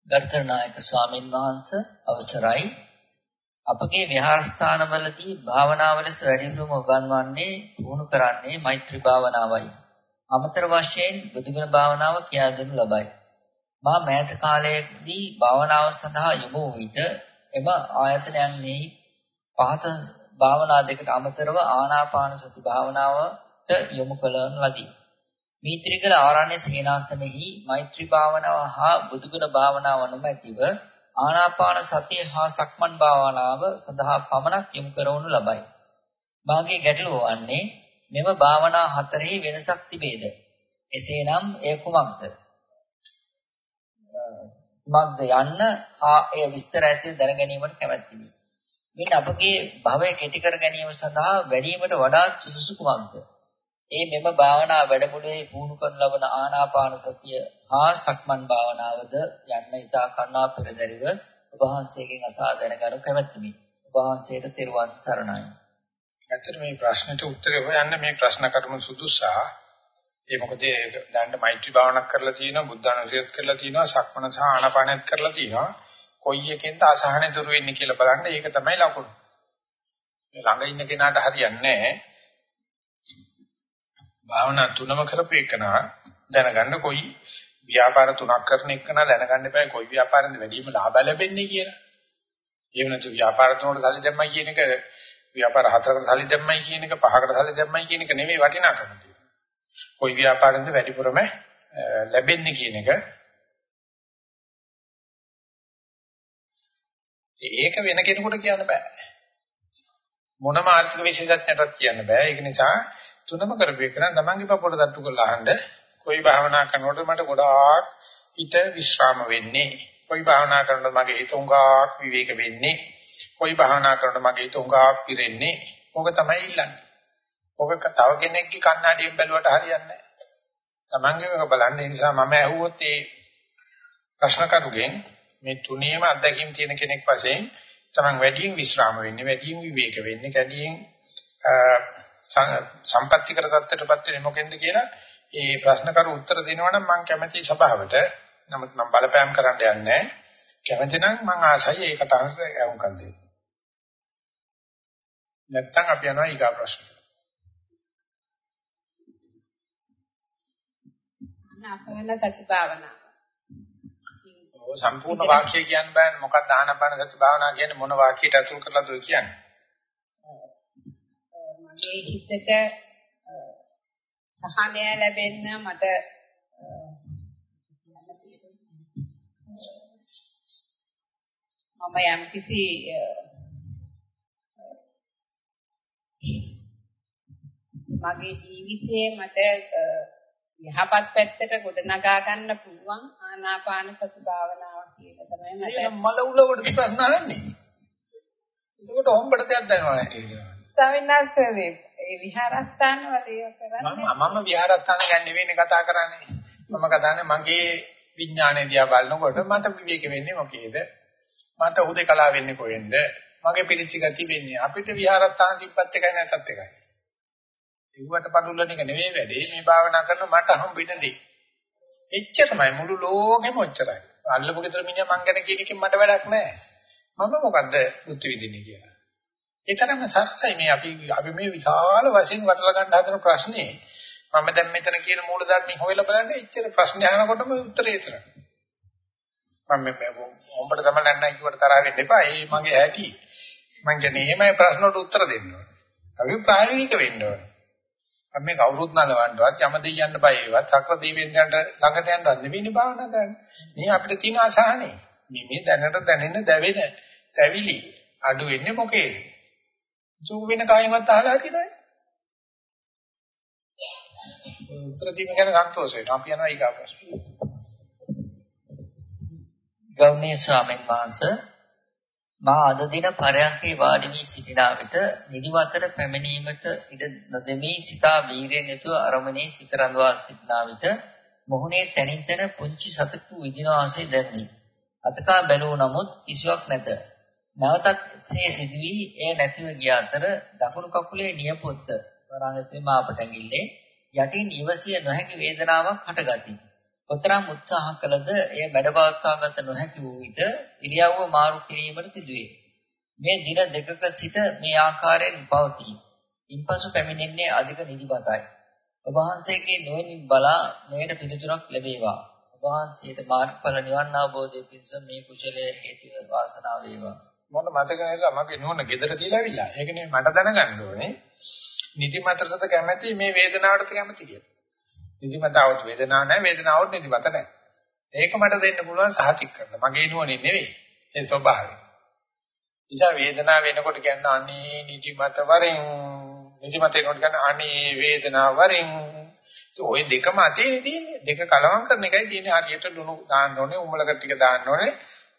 ගර්ථනායක ස්වාමින් වහන්සේ අවසරයි අපගේ විහාරස්ථානවලදී භාවනාව ලෙස වැඩිම උගන්වන්නේ පුහුණු කරන්නේ මෛත්‍රී භාවනාවයි. අමතර වශයෙන් බුදුගුණ භාවනාව කියා දෙනු ලබයි. මා මෑත කාලයේදී භාවනාව සඳහා යොමු විට එම ආයතනයන්හි පහත භාවනා දෙකට අමතරව ආනාපාන සති භාවනාවට යොමු කළන ලදී. මීත්‍රිකල ආරණ්‍ය සේනාසනෙහි මෛත්‍රී භාවනාව හා බුදුගුණ භාවනාව නොමැතිව ආනාපාන සතිය හා සක්මන් භාවනාව සඳහා පමණක් යොමු කරවනු ලබයි. මාගේ ගැටලුව වන්නේ මෙම භාවනා හතරෙහි වෙනසක් තිබේද? එසේනම් එය කුමක්ද? කුමක්ද යන්න හා එය විස්තර ඇතුළු දැන ගැනීමට කැමැත්තිමි. මෙන්න අපගේ භවය කෙටි කර ගැනීම සඳහා වැඩිවීමට වඩා සුදුසු කුමක්ද? ඒ මෙම භාවනා වැඩමුළුවේ පුහුණු කරන ලබන ආනාපාන සතිය හා සක්මන් භාවනාවද යන්න ඉතා කරුණා පෙරදරිව ඔබ වහන්සේගෙන් අසා දැනගනු කැමැත්තමි. ඔබ වහන්සේට තෙරුවන් සරණයි.
ඇත්තට මේ ප්‍රශ්නෙට උත්තරේ හොයන්න මේ ප්‍රශ්න කර්ම සුදුසා. ඒ මොකද දැන් මෛත්‍රී භාවනාවක් කරලා තියෙනවා, බුද්ධානුසයත් කරලා තියෙනවා, සක්මන සහ ආනාපානයත් කරලා තියෙනවා. කොයි එකෙන්ද අසහනේ දුර වෙන්නේ කියලා බලන්න ඒක තමයි ලකුණු. ළඟ ඉන්න කෙනාට හරියන්නේ නැහැ. භාවනා තුනම කරපේකනා දැනගන්න කොයි ව්‍යාපාර තුනක් කරන එකන දැනගන්න එපා කොයි ව්‍යාපාරෙන්ද වැඩිම ලාභ ලැබෙන්නේ කියලා. එහෙම නැතු ව්‍යාපාර තුනකට සල්ලි දැම්මයි කියන එක ව්‍යාපාර හතරකට සල්ලි දැම්මයි කියන එක පහකට සල්ලි දැම්මයි කියන එක නෙමෙයි වටිනාකම තියෙන්නේ. කොයි ව්‍යාපාරෙන්ද වැඩිපුරම ලැබෙන්නේ කියන එක ඒක වෙන කෙනෙකුට කියන්න බෑ. මොනම ආර්ථික විශේෂඥයටත් කියන්න බෑ. ඒක නිසා තුනම කරපේ කරන් තමන්ගේ පපුවට තට්ටු කරලා අහන්න කොයි භාවනා කරනකොට මට ගොඩාක් හිත විශ්‍රාම වෙන්නේ. කොයි භාවනා කරනකොට මගේ හිත උඟාක් විවේක වෙන්නේ. කොයි භාවනා කරනකොට මගේ හිත උඟාක් පිරෙන්නේ. ඕක තමයි ඉල්ලන්නේ. ඕක තව කෙනෙක්ගේ කන්නඩියෙන් බැලුවට හරියන්නේ නැහැ. තමන්ගේම බලන්න ඒ නිසා මම ඇහුවොත් ඒ ප්‍රශ්න කරුගෙන් මේ තුනේම අත්දැකීම් තියෙන කෙනෙක් වශයෙන් තමන් වැඩියෙන් විශ්‍රාම වෙන්නේ වැඩියෙන් විවේක වෙන්නේ වැඩියෙන් සම්පත්‍තිකර தත්ත්වයටපත් වෙන්නේ මොකෙන්ද කියලා ඒ ප්‍රශ්න කරු උත්තර දෙනවනම් මම කැමැති සභාවට නමුත් මම බලපෑම් කරන්න යන්නේ කැමැති නම් මම ආසයි ඒකට අහුම්කම් දෙන්න. නැත්තම් අපි යනවා ඊගා ප්‍රශ්න.
නාපවන සති භාවනාව.
ඔය සම්පූර්ණ වාක්‍යය කියන්න බෑනේ මොකක්ද ආනාපාන සති භාවනාව කියන්නේ මොන වාක්‍යයට අතුල් කරලාද ඔය කියන්නේ?
මගේ හිතට සහනය ලැබෙන්න මට මම යම් කිසි මගේ ජීවිතයේ මට යහපත් පැත්තට ගොඩනගා ගන්න පුළුවන් ආනාපාන සති භාවනාව කියලා තමයි මට
මල උලවට ප්‍රශ්න අහන්නේ. එතකොට හොම්බට දෙයක් දැනනවා?
ස්වාමීන් ඒ විහාරස්ථාන වල ඒක කරන්නේ
මම මම විහාරස්ථාන ගැන නෙවෙයි කතා කරන්නේ. මම කතාන්නේ මගේ විඥානය දිහා බලනකොට මට විවේක වෙන්නේ මොකේද? මට උදේකලා වෙන්නේ කොහෙන්ද? මගේ පිළිච්ච ගති වෙන්නේ අපිට විහාරස්ථාන තිබ්බත් එකයි නැත්ත් එකයි. ඒවට පඳුල්ලන එක නෙවෙයි වැඩේ. මේ භාවනා කරන මට හම්බෙන දේ. එච්චරමයි මුළු ලෝකෙම ඔච්චරයි. අල්ලපු ගෙදර මිනිහා මං ගැන කියන එකෙන් මට වැඩක් නැහැ. මම මොකද්ද බුද්ධ විදින්නේ කියලා. ඒ තරම්ම සත්‍යයි මේ අපි අපි මේ විශාල වශයෙන් වටලා ගන්න හදන ප්‍රශ්නේ. මම දැන් මෙතන කියන මූලධර්මී හොයලා බලන්න එච්චර ප්‍රශ්න අහනකොටම උත්තරේ එතරම්. මම මේ උඹට තමයි නැන්නයි කිව්වට තරහ වෙන්න එපා. ඒ මගේ ඇටි. මං කියන්නේ එහෙමයි ප්‍රශ්න වලට උත්තර දෙන්න ඕනේ. අපි ප්‍රායෝගික වෙන්න ඕනේ. අපි මේ කවුරුත් නලවන්නවත් යම දෙයියන්න බය ඒවත් සක්‍ර දෙවියන්ට ළඟට යන්නවත් නෙවෙයි භාවනා කරන්නේ. මේ අපිට තියෙන අසහනේ. මේ මේ දැනට දැනෙන දැවෙන තැවිලි අඩු වෙන්නේ මොකේද? චුක් වෙන කායෙන්වත් අහලා හිටිනවනේ. උත්තර දීම ගැන සන්තෝෂ වෙනවා. අපි යනවා ඊගා ප්‍රශ්න.
ගෞණීය ස්වාමීන් වහන්සේ මා අද දින පරයන්කේ වාඩි වී සිටිනා විට නිදිමතට පැමිණීමට ඉඩ නොදෙමි සිතා වීර්යයෙන් යුතුව අරමුණේ සිත රඳවා සිටිනා විට මොහුනේ තනින් තන පුංචි සතෙකු විදින වාසේ දැනුනි. අතකා බැලුව නමුත් කිසිවක් නැත. නැවතත් සේ සිදුවි එය නැතිව ගිය අතර දකුණු කකුලේ නියපොත්ත වරාගත්තේ මාපට ඇඟිල්ලේ යටින් ඉවසිය නොහැකි වේදනාවක් හටගති. කොතරම් උත්සාහ කළද එය බඩපවත්වාගත නොහැකි වූ විට ඉරියව්ව මාරු කිරීමට සිදුවේ. මේ දින දෙකක සිට මේ ආකාරයෙන් පවතී. ඉන්පසු පැමිණෙන්නේ අධික නිදිමතයි. ඔබ වහන්සේගේ නොවනින් බලා මෙයට පිළිතුරක් ලැබේවා. ඔබ වහන්සේට මාර්ගඵල නිවන් අවබෝධය පිණිස මේ කුසලයේ හේතු වාසනාව වේවා.
මොන මතක නැතිලා මගේ නෝන ගෙදර තියලා අවිලා. ඒකනේ මට දැනගන්න ඕනේ. නිදිමතටද කැමැති මේ වේදනාවටද කැමැති කියලා. නිදිමතාවට වේදනාවක් නැහැ වේදනාවට නිදිමත නැහැ. ඒක මට දෙන්න පුළුවන් සහතික කරන්න. මගේ නුවණින් නෙවෙයි. ඒ ස්වභාවය. නිසා වේදනාව වෙනකොට කියන්නේ අනේ නිදිමත වරින් නිදිමත වෙනකොට කියන්නේ අනේ වේදනාව වරින් ඔය දෙකම අතේ තියෙන්නේ. දෙක කලවම් කරන එකයි තියෙන්නේ. හරියට ලුණු දාන්න ඕනේ, උමලකට ටික දාන්න ඕනේ.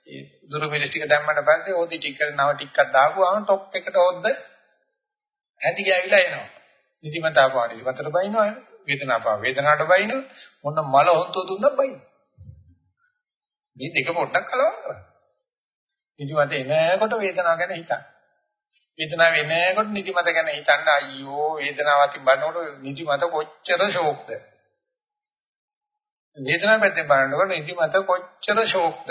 ඒ දුරු මිරිස් ටික දැම්මට පස්සේ ඕදි ටික නව ටිකක් දාපුවාම টොප් එකට හොද්ද ඇඳි ගෑවිලා එනවා. නිදිමත ආපුවා නිදිමතට බයිනවා. වේදනාව ආපුවා වේදනාවට බයිනවා. මොන මල හොන්තෝ දුන්නත් බයිනවා. මේ දෙක පොඩ්ඩක් කලවම් කරන්න. නිදිමත එනකොට වේදනාව ගැන හිතන්න. වේදනාව එනකොට නිදිමත ගැන හිතන්න අයියෝ වේදනාව අතින් බලනකොට නිදිමත කොච්චර ෂෝක්ද. වේදනාව පැත්තෙන් බලනකොට නිදිමත කොච්චර ෂෝක්ද.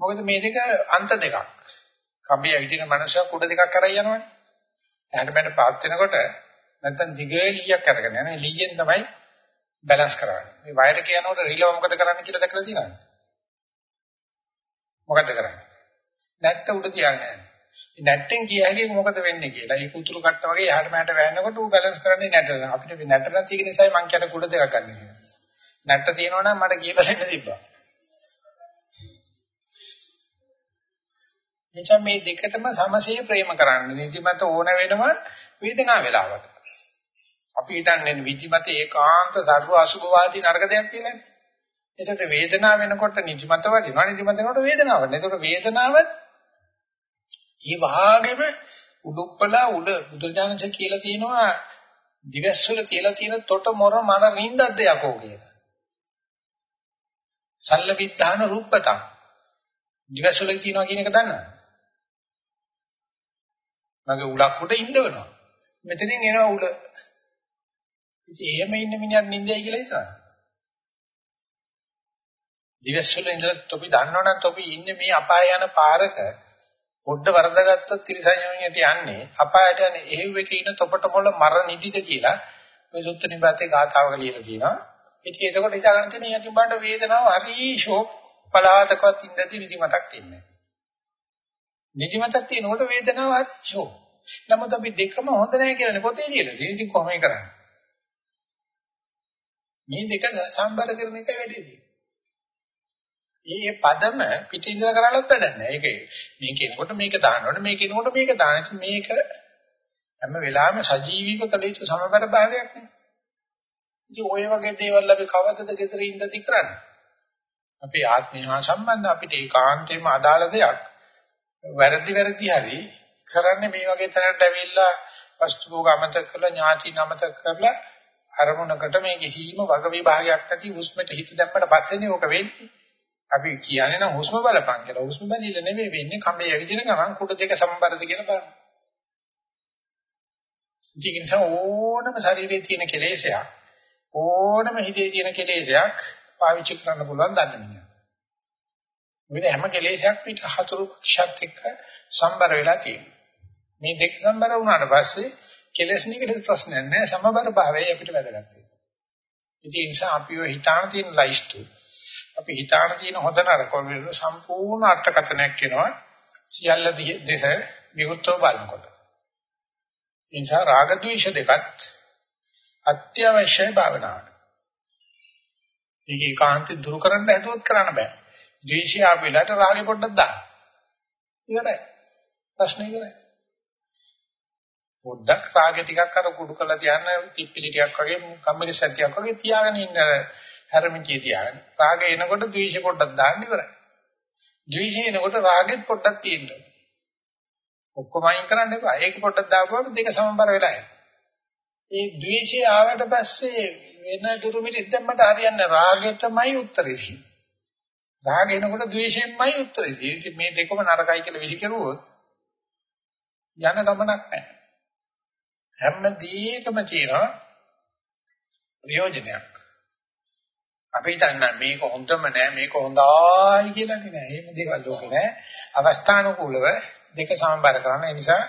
මොකද මේ දෙක අන්ත දෙකක්. කම්බිය ඇවිදින මනුස්සයා කුඩ දෙකක් කරයි යනවනේ. එහාට මෙහාට පාත් වෙනකොට නැත්තම් දිගේ ලීයක් අරගෙන යනවා. ලීයෙන් තමයි බැලන්ස් කරන්නේ. මේ වයර් කියනකොට රිලව මොකද කරන්නේ කියලා දැකලා තියෙනවද? මොකද කරන්නේ? නැට්ට උඩ තියන්නේ. නැට්ටෙන් කිය මොකද වෙන්නේ කියලා. ඒක උතුරු කට්ට වගේ එහාට මෙහාට වැන්නකොට ඌ බැලන්ස් කරන්නේ නැටට. අපිට මේ නැටට නැති නිසා මං කියන කුඩ දෙකක් ගන්න කියලා. නැට්ට තියෙනවා නම් මට කියලා දෙන්න තිබ්බා. එනිසා මේ දෙකටම සමසේ ප්‍රේම කරන්න. නිදිමත ඕන වෙනවා වේදනාව වෙලාවට. අපි හිතන්නේ නිදිමත ඒකාන්ත සර්ව අසුභවාදී නරක දෙයක් කියලානේ. ඒසට වේදනාව වෙනකොට නිදිමත වදිනවා. නිදිමත වෙනකොට වේදනාව වෙනවා. ඒකට වේදනාවත් ඊ වාගෙම උඩුප්පලා උඩ බුදුරජාණන්සේ කියලා තියෙනවා දිවස්වල තියලා තියෙන තොට මොර මන රින්දක් දෙයක්ෝ කියලා. සල්ලවිත්තාන රූපතං. දිවසවල තියනවා කියන එක දන්නවද? මගේ උලක් උඩ ඉඳවනවා. මෙතනින් එනවා උල. ඉතින් එහෙම ඉන්න මිනිහට නිින්දයි කියලා හිතනවා. දිවසවල ඉඳලා තොපි දන්නවනම් තොපි ඉන්නේ මේ අපාය යන පාරක පොඩ්ඩ වරදගත්තොත් තිරසඤ්ඤයට යන්නේ අපායට යන්නේ එහෙව් එකේ ඉන්න තොපට මොළ මර නිදිද කියලා මේ සුත්ත නිපාතේ ගාථාවක ලියලා තියෙනවා. ඉතින් ඒකකොට හිතා ගන්න තියෙන යටි බණ්ඩ වේදනාව හරි ෂෝක් පලාතකවත් ඉඳදී නිදිමතක් ඉන්නේ. නිදිමතක් තියෙනකොට වේදනාව හරි ෂෝක්. නමුත් අපි දෙකම හොඳ නැහැ කියලානේ පොතේ ලියලා තියෙන්නේ. ඉතින් කොහොමද කරන්නේ? මේ දෙක සම්බර කරන එකයි වැඩේ. මේ පදම පිටින් ඉඳලා කරලත් වැඩක් නැහැ. ඒක මේ කෙනෙකුට මේක දාන්න ඕනේ, මේ කෙනෙකුට මේක දාන්න. මේක හැම වෙලාවෙම සජීවීව කළ යුතු සමබර භාවයක් නේ. ඉතින් ওই වගේ දේවල් අපි කවදද ගෙදර ඉඳදී කරන්නේ? අපේ ආත්මය හා සම්බන්ධ අපිට ඒකාන්තයෙන්ම අදාළ දෙයක්. වැරදි වැරදි හරි කරන්නේ මේ වගේ තැනකට ඇවිල්ලා වස්තු භෝග අමතක කරලා ඥාති නමතක කරලා අරමුණකට මේ කිසිම වග විභාගයක් නැති හුස්මට හිත දැම්මට පස්සේනේ ඕක වෙන්නේ. අපි කියන්නේ නම් හුස්ම බලපං කියලා. හුස්ම බැලිල නෙමෙයි වෙන්නේ කඹේ ඇවිදින ගමන් කුඩ දෙක සම්බරද කියලා බලන්න. ඉතින් ඒ නිසා ඕනම ශරීරයේ තියෙන කෙලෙසයක් ඕනම හිතේ තියෙන කෙලෙසයක් පාවිච්චි කරන්න පුළුවන් දන්න මිනිහා. මොකද හැම කෙලෙසයක් පිට හතුරු ක්ෂත් එක්ක සම්බර වෙලා තියෙනවා. මේ දෙක සම්බර වුණාට පස්සේ කෙලස් නිකට ප්‍රශ්නයක් නැහැ සමබර භාවය අපිට වැදගත් වෙනවා. ඉතින් ඒ නිසා අපි ඔය හිතාන තියෙන ලයිස්තු අපි හිතාන තියෙන හොඳ නරක වල සම්පූර්ණ අර්ථකථනයක් වෙනවා සියල්ල දෙස විවෘතව බලනකොට. ඒ නිසා රාග ద్వේෂ දෙකත් අත්‍යවශ්‍යයි භාවනාවට. මේක ඒකාන්තයෙන් දුරු කරන්න හැදුවොත් කරන්න බෑ. ද්වේෂය ආපෙලට රාගෙ පොඩ්ඩක් දාන්න. ඉවරයි. ප්‍රශ්නේ ඉවරයි. පොඩ්ඩක් රාගෙ ටිකක් අර කුඩු කරලා තියන්න තිප්පිලි ටිකක් වගේ කම්මැලි සත්‍යයක් වගේ තියාගෙන ඉන්න හැරමිටිය තියාගෙන. රාගෙ එනකොට ද්වේෂය පොඩ්ඩක් දාන්න ඉවරයි. ද්වේෂය එනකොට රාගෙත් පොඩ්ඩක් තියෙන්න ඕනේ. ඔක්කොම අයින් කරන්න එපා. ඒක පොඩ්ඩක් දාපුවම දෙක සමබර වෙලා යනවා. ඒ ද්වේෂය ආවට පස්සේ වෙන දුරු මිනිස් දැම්මට හරියන්නේ රාගෙටමයි උත්තරේ තියෙන්නේ. රාග එනකොට ද්වේෂයෙන්මයි උත්තරේ තියෙන්නේ. මේ දෙකම නරකයි කියලා විසිකරුවොත් යන ගමනක් නැහැ. හැම දෙයකම තියෙනවා ප්‍රයෝජනයක්. අපි හිතන්නේ මේක හොඳම නෑ මේක හොඳයි කියලා නෑ. එහෙම දේවල් ලෝකේ නෑ. අවස්ථානුකූලව දෙක සමබර කරන්න. ඒ නිසා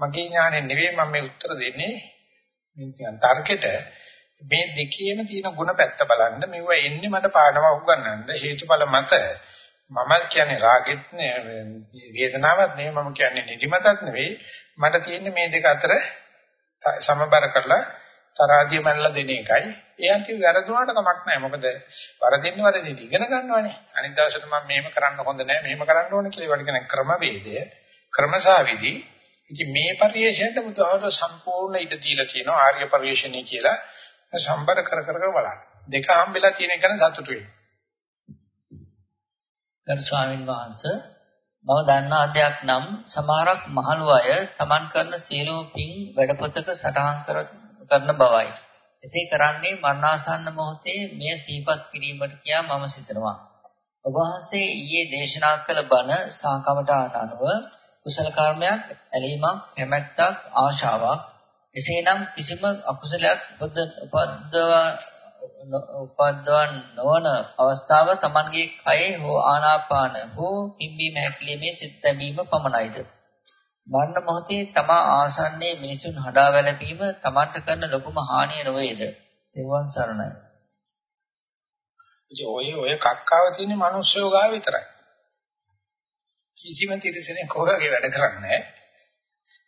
මගේ ඥාණයෙන් නෙවෙයි මම මේ උත්තර දෙන්නේ. මේ තර්කෙට මේ දෙකේම තියෙන ಗುಣ පැත්ත බලන්න මෙවුවා එන්නේ මට පාඩම උගන්වන්න හේතුඵල මත. මම කියන්නේ රාගෙත් නෙවෙයි වේදනාවක් නෙවෙයි මම කියන්නේ නිදිමතක් නෙවෙයි. මට තියෙන්නේ මේ දෙක අතර සමබර කරලා තරාදිය මැනලා දෙන එකයි. එයන් කිව්ව වැරදුනාට කමක් නැහැ. මොකද වරදින්න වරදින්න ඉගෙන ගන්නවානේ. අනිත් දවසට මම මෙහෙම කරන්න හොඳ නැහැ මෙහෙම කරන්න ඕනේ කියලා ඒවට කියන ක්‍රම වේදය ක්‍රමසාවිදි. ඉතින් මේ පරිශ්‍රයට බුදුහාමර සම්පූර්ණ ඉඩ දීලා තියෙනවා ආර්ය පරිශ්‍රණය කියලා. සම්බර කර කර කර බලන්න. දෙක හම්බෙලා තියෙන එක ගැන සතුටු වෙන්න.
ගරු ස්වාමීන් වහන්සේ මම දන්නා අධ්‍යක් නම් සමහරක් මහලු අය තමන් කරන සියලුම පින් වැඩපොතක සටහන් කරන බවයි. එසේ කරන්නේ මරණාසන්න මොහොතේ මෙය සිහිපත් කිරීමට කියා මම සිතනවා. ඔබ වහන්සේ ඊයේ දේශනා කළ බණ සාකමට අනුව කුසල කර්මයක්, ඇලීමක්, කැමැත්තක්, ආශාවක් එසේනම් කිසිම අකුසලයක් උපද්දවා උපද්දවන් නොවන අවස්ථාව Tamanගේ කයේ හෝ ආනාපාන හෝ පිම්බීම හැකිලිමේ සිත් තැබීම පමණයිද මරණ මොහොතේ තමා ආසන්නයේ මිනිසුන් හඩා වැළපීම Tamanට කරන ලොකුම හානිය නොවේද? දෙවන් සරණයි.
ඉතින් ඔය ඔය කක්කාව තියෙන මිනිස්සුયો ගාව විතරයි. කිසිම තිරසනෙක් කොහොගේ වැඩ කරන්නේ නැහැ.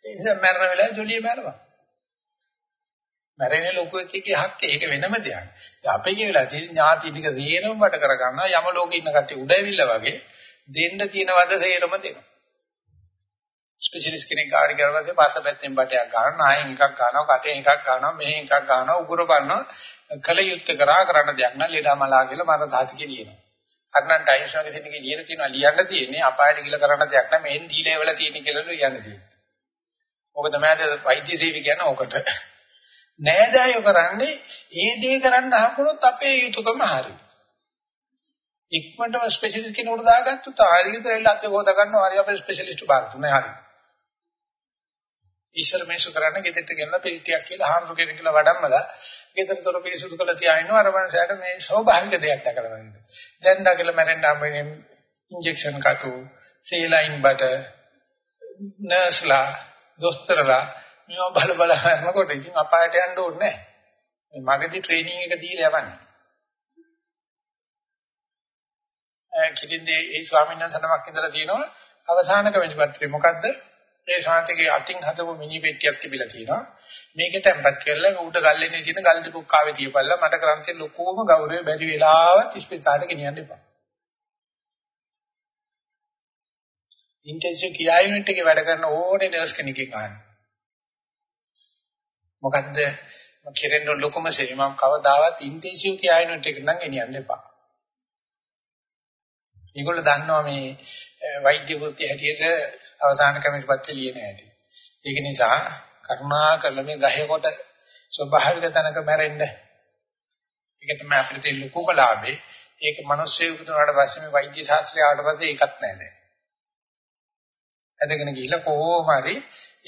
ඒ නිසා මරණ වෙලාවේ ජොලිය මරනවා. මැරෙන ලොකු එකකේ හක්ක ඒක වෙනම දෙයක්. අපේ වෙලා තියෙන ඥාති ටික සේරම වට කර ගන්නවා යම ලෝකේ ඉන්න කට්ටිය උඩ ඇවිල්ලා වගේ දෙන්න තියෙන වද සේරම දෙනවා. ස්පෙෂලිස්ට් කෙනෙක් ගාඩි කරලා පස්සේ පස්ස පැත්තෙන් බටයක් ගන්නවා ආයෙත් එකක් ගන්නවා කටේ එකක් ගන්නවා මෙහෙ එකක් ගන්නවා උගුර බලනවා කල යුත්තේ කරා කරන්න දෙයක් නෑ ලේඩාමලා කියලා මම සාතිකේ ලියනවා. අරනම් ටයිම්ස් වගේ සිටින ලියලා තියෙනවා ලියන්න තියෙන්නේ අපායට ගිල කරන්න දෙයක් නෑ මෙහෙන් දීලා එවලා තියෙන කියලා ලියන්න තියෙන්නේ. ඕක තමයි වෛද්‍ය සේවය කියන්නේ ඕකට. නෑදෑයෝ කරන්නේ ඒ දේ කරන්න හම්බුනොත් අපේ යුතුයකම හරි. ඉක්මනටම ස්පෙෂලිස්ට් කෙනෙකුට දාගත්තොත් ආයෙත් රෙල්ල අද්ද හොදා ගන්නවා හරි අපේ ස්පෙෂලිස්ට් බාර තුනේ හරි. ඉස්සර මේසු කරන්න ගෙදරට ගෙනලා පිළිටියක් කියලා හාමුදුරු කෙනෙක් කියලා වඩම්මලා ගෙදරතොර පිරිසුදු කරලා තියාිනවා අර මනසට මේ ස්වභාවික දෙයක් දැකලා වගේ. දැන් දකලා මැරෙන්න හම්බෙන්නේ ඉන්ජෙක්ෂන් කටු, සීලයින් බට, නර්ස්ලා, දොස්තරලා මේවා බල බල කරනකොට ඉතින් අපායට යන්න ඕනේ නැහැ. මේ මගදී ට්‍රේනින් එක දීලා යවන්නේ. කිලින්දේ ඒ ස්වාමීන් වහන්සේ නමක් ඉඳලා තියෙනවා අවසාන කමෙන්ට් පත්‍රේ මොකද්ද? ඒ ශාන්තිගේ අතින් හදපු මිනි පෙට්ටියක් තිබිලා තියෙනවා. මේක තැම්පත් කරලා උඩ ගල්ලේනේ තියෙන ගල් දිපුක්කාවේ තියපල්ලා මට කරන් තියෙන ලොකෝම ගෞරවය බැරි වෙලාවත් ඉස්පිරිතාලට ගෙනියන්න එපා. ඉන්ටෙන්සිව් කියා යුනිට් එකේ වැඩ කරන ඕනේ නර්ස් කෙනෙක්ගෙන් අහන්න. මොකද්ද මම කෙරෙන්න ලොකුම සේ මම කවදාවත් ඉන්ටෙන්සිව් කියා යුනිට් එකට නම් ගෙනියන්න එපා. ඒගොල්ලෝ දන්නවා මේ වෛද්‍ය වෘත්තිය හැටියට අවසාන කමිටු පත්‍රය ලියන හැටි. ඒක නිසා කරුණා කරලා මේ ගහේ කොට ස්වභාවික තැනක මැරෙන්න. ඒක තමයි අපිට තියෙන ලොකුම ලාභේ. ඒක මිනිස්සු උපදිනාට පස්සේ මේ වෛද්‍ය ශාස්ත්‍රය ආවට පස්සේ ඒකත් නැහැ දැන්. ඇදගෙන ගිහිල්ලා කොහොම හරි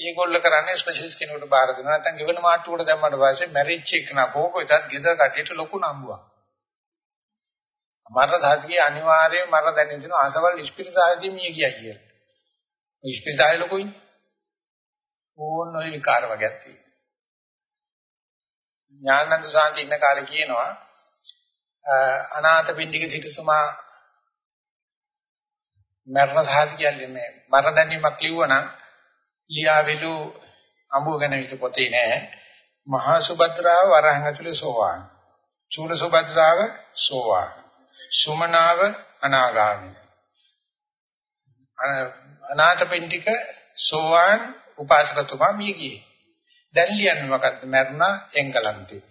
ඒගොල්ල කරන්නේ ස්පෙෂලිස්ට් කෙනෙකුට බාර දෙනවා. නැත්නම් ගෙවන මාට්ටුවට දැම්මට පස්සේ මැරිච් එක නා කෝකෙටත් ගෙදර කටියට ලොකු නම්බුවක්. මරණ සාධිකේ අනිවාර්යයෙන් මරණ දැනෙන දින ආසවල් ඉස්පිරිතාලේදී මිය ගියා කියලා. ඉස්පිරිතාලේ ලොකුයිනේ. ඕන ඔය විකාර වගේක් තියෙනවා. ඥානන්ද සාන්ති ඉන්න කාලේ කියනවා අනාථ පින්ඩික සිටුතුමා මරණ සාධිකයන්නේ මේ මරණ දැනීමක් ලිව්වනම් ලියාවිලු අඹුගෙන විල පොතේ නෑ. මහා සුභද්‍රාව වරහන් ඇතුලේ සෝවාන්. චූල සුභද්‍රාව සෝවාන්. සුමනාව අනාගාමී. අනාථපිණ්ඩික සෝවාන් උපාසකතුමා මිය ගියේ. දැන් ලියන්නේ මොකද්ද? මරුණා එංගලන්තේ.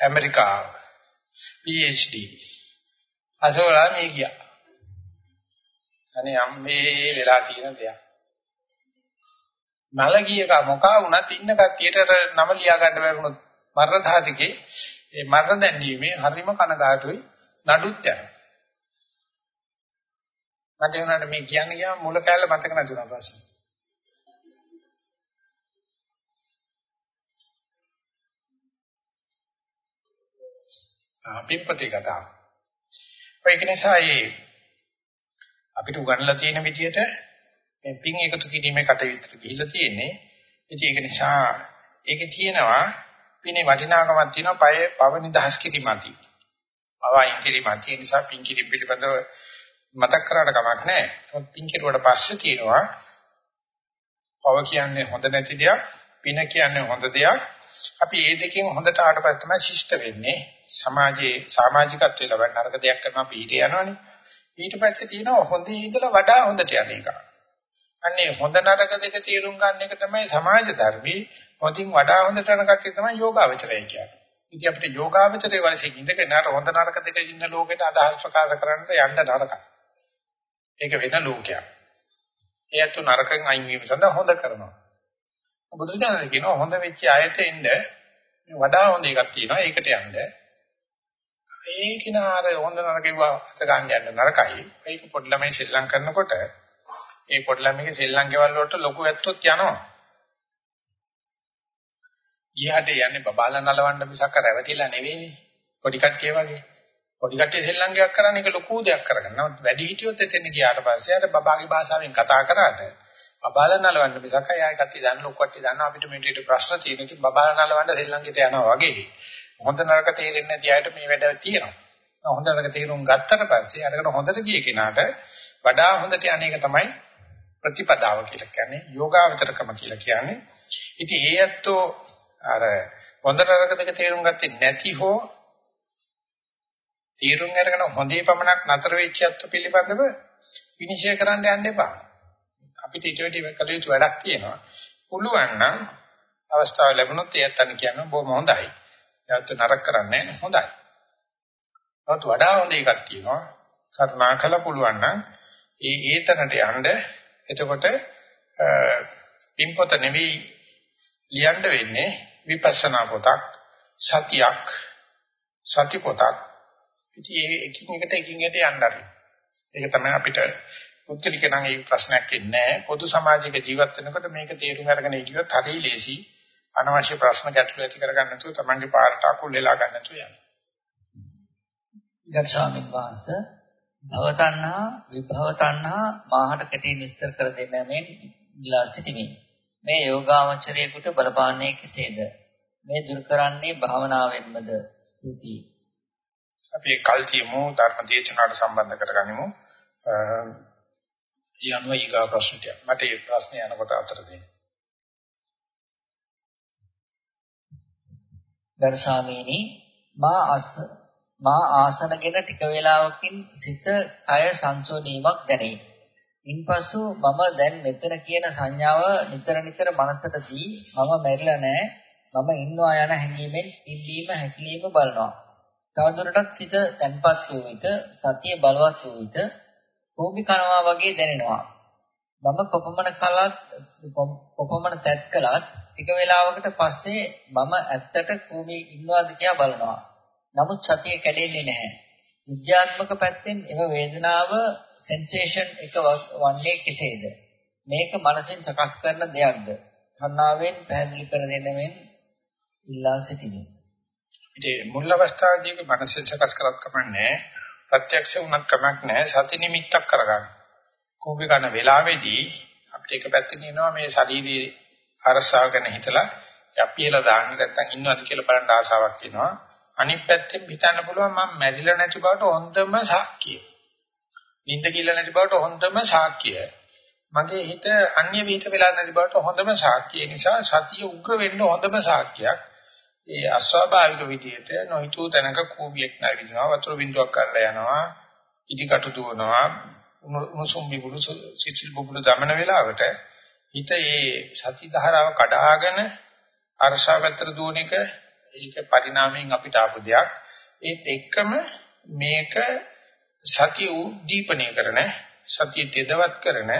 ඇමරිකාව. PhD. අසෝලා මිය ගියා. අනේ අම්මේ වෙලා තියෙන දෙයක්. මලගියක මොකා වුණත් ඉන්න කට්ටියට නම ලියා ගන්න බැරුණොත් මරණ ධාතිකේ ඒ මරණ දැන්වීමේ හරිම කනගාටුයි නඩුත් යනවා. මට උනාට මේ කියන්න ගියාම මුල කැලේ මතක නැතුණා ප්‍රශ්න. පිම්පති කතාව. ඒක නිසා ඒ අපිට උගන්ලා තියෙන විදිහට මේ පින් එකතු කිරීමේ කටයුතු ගිහිල්ලා තියෙන්නේ. ඉතින් ඒක නිසා ඒකේ තියෙනවා පිනේ වටිනාකමක් තියෙනවා පය පව නිදහස් කිරීමයි. පවයින් කිරීමක් තියෙන නිසා පින් කිරීම පිළිබඳව මතක් කරාට කමක් නැහැ. මොකද පින් කෙරුවට පස්සේ තියෙනවා පව කියන්නේ හොඳ නැති දෙයක්, පින කියන්නේ හොඳ දෙයක්. අපි මේ දෙකෙන් හොඳට ආවට පස්සේ තමයි ශිෂ්ට වෙන්නේ. සමාජයේ සමාජිකත්වයේ ලබන නරක දෙයක් කරනවා අපි ඊට යනවනේ. ඊට පස්සේ තියෙනවා හොඳේ ඉඳලා වඩා හොඳට යන එක. අන්නේ හොඳ නරක දෙක තීරුම් ගන්න එක තමයි සමාජ ධර්මී. හොඳින් වඩා හොඳට යන කට්ටිය තමයි යෝගාවචරය කියන්නේ. ඉතින් අපිට යෝගාවචරයේ වලසින් ඉඳගෙන අර හොඳ නරක දෙක ඉන්න ලෝකෙට අදහස් ප්‍රකාශ කරන්න යන්න නරකයි. ඒක වෙන ලෝකයක්. ඒත් නරකෙන් අයින් වීම සඳහා හොඳ කරනවා. බුදුරජාණන් කියනවා හොඳ වෙච්ච අයට එන්න වඩා හොඳ එකක් තියෙනවා ඒකට යන්න. ඒක නාර හොඳ නරකේ වාස ගන්න යන්න නරකයි. ඒක පොඩි ළමයි ශ්‍රී කරනකොට ඒ පොඩි ළමයිගේ ශ්‍රී ලංකාවල් වලට ලොකු ඇත්තොත් යනවා. ගියාට යන්නේ බබාලා නලවන්න මිසක් රැවටිලා නෙවෙයිනේ. පොඩි කට්ටිය වගේ. පොඩි කට්ටිය සෙල්ලංගයක් කරන්නේ ඒක ලොකු දෙයක් කරගන්න. නමුත් වැඩි හිටියොත් එතන ගියාට පස්සේ අර බබාගේ භාෂාවෙන් කතා කරාට බබාලා නලවන්න මිසක් අය කට්ටිය දන්න ලොකු කට්ටිය දන්නවා අපිට මේ විදිහට ප්‍රශ්න තියෙන ඉතින් බබාලා නලවන්න සෙල්ලංගෙට යනවා වගේ. හොඳ නරක තේරෙන්නේ නැති අයට මේ වැඩ තියෙනවා. හොඳ නරක තේරුම් ගත්තට පස්සේ අරගෙන හොඳට ගිය කෙනාට වඩා හොඳට යන්නේක තමයි ප්‍රතිපදාව කියලා කියන්නේ යෝගාවචරකම කියලා කියන්නේ. ඉතින් ඒ ඇත්තෝ අර හොඳ නරක දෙක තේරුම් ගත්තේ නැති හෝ තීරුම් අරගෙන හොඳේ පමණක් නතර වෙච්ච අත්තු පිළිබඳව විනිශ්චය කරන්න යන්න එපා. අපිට ඊට වැඩි කටයුතු වැඩක් තියෙනවා. පුළුවන් නම් අවස්ථාව ලැබුණොත් ඒත් අන්න කියනවා බොහොම හොඳයි. ඒත් නරක කරන්නේ හොඳයි. නමුත් වඩා හොඳ එකක් තියෙනවා. කරුණාකර පුළුවන් නම් ඒ ඒතනට යන්න එතකොට පින්පොත නෙවෙයි ලියන්න වෙන්නේ විපස්සනා පොතක් සතියක් සති පොතක් ඉතින් ඒ එකින් එකට එකින් එකට යන්න ආරයි. ඒක තමයි අපිට පුද්ගලික නම් ඒ ප්‍රශ්නයක් ඉන්නේ පොදු සමාජික ජීවත් වෙනකොට මේක තේරුම් අරගෙන ඉතිවත් හරි ලේසි අනවශ්‍ය ප්‍රශ්න ගැටලු ඇති කරගන්න නැතුව තමන්ගේ පාරට අකුල් වෙලා ගන්න නැතුව යන්න.
ගරු ස්වාමීන් වහන්සේ භව තණ්හා විභව තණ්හා මාහට කැටි විස්තර කර දෙන්න මෙන් ඉල්ලා සිටිමි. මේ යෝගාවචරයේකට බලපාන්නේ කෙසේද? මේ දුරු කරන්නේ භාවනාවෙන්මද? ස්තුතියි.
අපි කල් තියමු ධර්ම දේශනාවට සම්බන්ධ කරගනිමු. ඒ අනුව ඊගා ප්‍රශ්නට. මට මේ ප්‍රශ්නේ යනකොට අතර දෙන්න.
ගරු ස්වාමීනි මා අස් මා ආසනගෙන ටික වේලාවකින් සිත කය සංසෝනීමක් දැනේ. ඉන්පසු මම දැන් මෙතන කියන සංඥාව නිතර නිතර මනසට දී මම මැරිලා නැහැ. මම ඉන්නවා යන හැඟීමෙන් ඉඳීම හැකිලිම බලනවා. තවදුරටත් සිත තැන්පත් වූ විට සතිය බලවත් වූ විට කෝපි කනවා වගේ දැනෙනවා. මම කොපමණ කලත් කොපමණ තැත් කළත් ටික වේලාවකට පස්සේ මම ඇත්තට කෝමි ඉන්නවාද කියලා බලනවා. නමුත් සතිය කැඩෙන්නේ නැහැ. විද්‍යාත්මක පැත්තෙන් එම වේදනාව සෙන්සේෂන් එක වන්නේ කෙසේද? මේක මනසෙන් සකස් කරන දෙයක්ද? කන්නාවෙන් පැහැදිලි කර දෙනෙමින් ඉල්ලා සිටිනේ.
ඉතින් මුල් අවස්ථාවේදී මනසෙන් සකස් කරත් කමන්නේ ප්‍රත්‍යක්ෂ වුණත් කමක් නැහැ සති නිමිත්තක් කරගන්න. කෝපේ ගන්න වෙලාවේදී අපිට එක පැත්තකින් එනවා මේ ශාරීරික අරසාව ගැන හිතලා යප්පියලා දාන්න නැත්තම් ඉන්නවද කියලා බලන්න ආසාවක් එනවා. අනිත් පැත්තෙන් හිතන්න පුළුවන් මම මැරිලා නැති බවට හොඳම සාක්කිය. නිින්ද කියලා නැති බවට හොඳම සාක්කිය. මගේ හිත අන්‍ය විහිිත වෙලා නැති බවට හොඳම සාක්කිය. නිසා සතිය උග්‍ර වෙන්න හොඳම සාක්කියක්. ඒ අස්වාභාවික විදියට නොහිතූ තැනක කූඹියක් නැගිටිනවා වතුර බින්දුවක් කරලා යනවා ඉදිකටු දුවනවා උණුසුම් බිබුළු සිසිල් බබුළු දමන වෙලාවට හිත ඒ සති ධාරාව කඩාගෙන අරසාවතර දුවන එක ඒක පරිණාමයෙන් අපිට ආපු දෙයක්. ඒත් එක්කම මේක සතිය උද්දීපනය කරන සතිය තෙදවත් කරන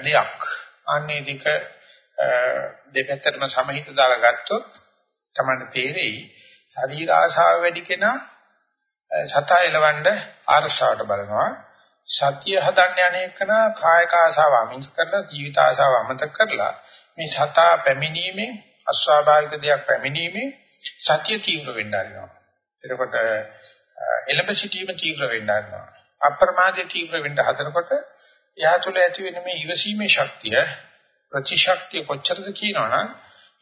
දෙයක්. අන්නේ දෙක දෙපැත්තටම සමහිත දාලා ගත්තොත් තමයි තේරෙයි ශරීර ආශාව වැඩි කෙනා සතා එලවන්න ආරසාවට බලනවා. සතිය හදන්න යන්නේකන කායික ආශාව අමින් කරලා ජීවිත ආශාව අමතක කරලා මේ සතා පැමිණීමෙන් අස්වාභාවික දෙයක් පැමිණීමෙන් සතිය තීව්‍ර වෙන්න ආරනවා එතකොට එලඹ සිටීම තීව්‍ර වෙන්න ආරනවා අප්‍රමාදයේ තීව්‍ර වෙන්න හදනකොට එයා තුළ ඇති වෙන මේ ඉවසීමේ ශක්තිය ප්‍රතිශක්තිය කොච්චරද කියනවනම්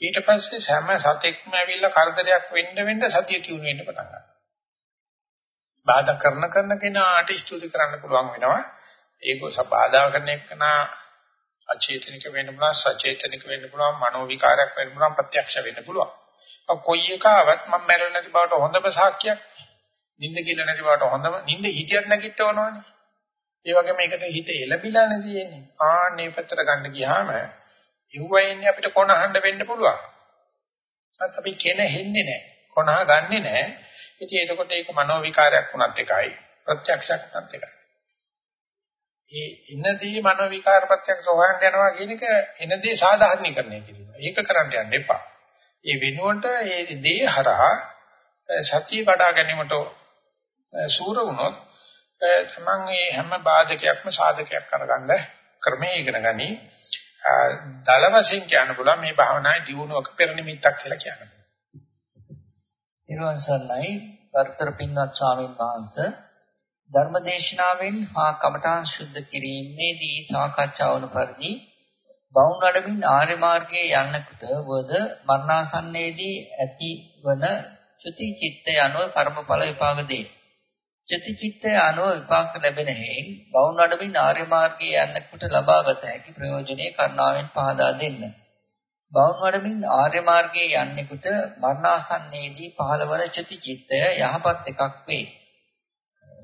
ඊට පස්සේ හැම සතෙක්ම ඇවිල්ලා කරදරයක් වෙන්න වෙන්න සතිය තියුණු වෙන්න පටන් ගන්නවා. බාධා කරන කරන කෙනාට ස්තුති කරන්න පුළුවන් වෙනවා. ඒක සබාධා කරන එකනා අචේතනික වෙන්න පුළුවන්, සචේතනික වෙන්න පුළුවන්, මනෝ විකාරයක් වෙන්න පුළුවන්, ප්‍රත්‍යක්ෂ වෙන්න පුළුවන්. කොයි එකවත් මම මැරෙන්නේ නැති බවට හොඳම සාක්ෂියක්. නිින්ද කිල්ල නැති බවට හොඳම නිින්ද හිතියක් නැගිටවනවනේ. ඒ වගේම මේකට හිත එළබිලා නැති යන්නේ. ආන්නේ පැත්තට ගන්න ගියාම ඉවුවයින්නේ අපිට කොනහඬ වෙන්න පුළුවන්. ඒත් අපි කෙනෙන්නේ නැහැ. කොනහ ගන්නෙ නැහැ. ඉතින් එතකොට ඒක මනෝ විකාරයක් වුණත් එකයි ප්‍රත්‍යක්ෂයක් වුණත් එකයි. ඒ ඉන්නදී මනෝ විකාර ප්‍රත්‍යක්ෂ හොයන්න යනවා කියන එක එනදී සාධාරණීකරණය කිරීම. ඒක කරන්න යන්න එපා. ඒ වෙනුවට ඒ දේ හරහා සතිය කඩා ගැනීමට සූර වුණොත් තමන් මේ හැම බාධකයක්ම සාධකයක් කරගන්න ක්‍රමයේ ඉගෙන ගනි. දල වශයෙන් කියන්න පුළුවන් මේ භාවනාවේ දියුණුවක පෙර නිමිත්තක් කියලා කියන්න.
තිරුවන් සරණයි වර්තර පින්වත් ස්වාමීන් වහන්සේ ධර්මදේශනාවෙන් හා කමඨාන් සුද්ධ කිරීමේදී සාකච්ඡා වන පරිදි බවුන් වඩමින් ආර්ය මාර්ගයේ යන්නකොට වද මරණාසන්නයේදී ඇතිවන චුති චිත්තය අනුව කර්මඵල විපාක දේ. චිතිචිත්තය අනුව විපාක ලැබෙන හේයින් බවුන් වඩමින් ආර්ය මාර්ගයේ යන්නකොට ලබාගත හැකි ප්‍රයෝජනීය කරුණාවෙන් පහදා දෙන්න. බවුන් වඩමින් ආර්ය මාර්ගයේ යන්නෙකුට මරණාසන්නයේදී පහළවන චිතිචිත්තය යහපත් එකක් වේ.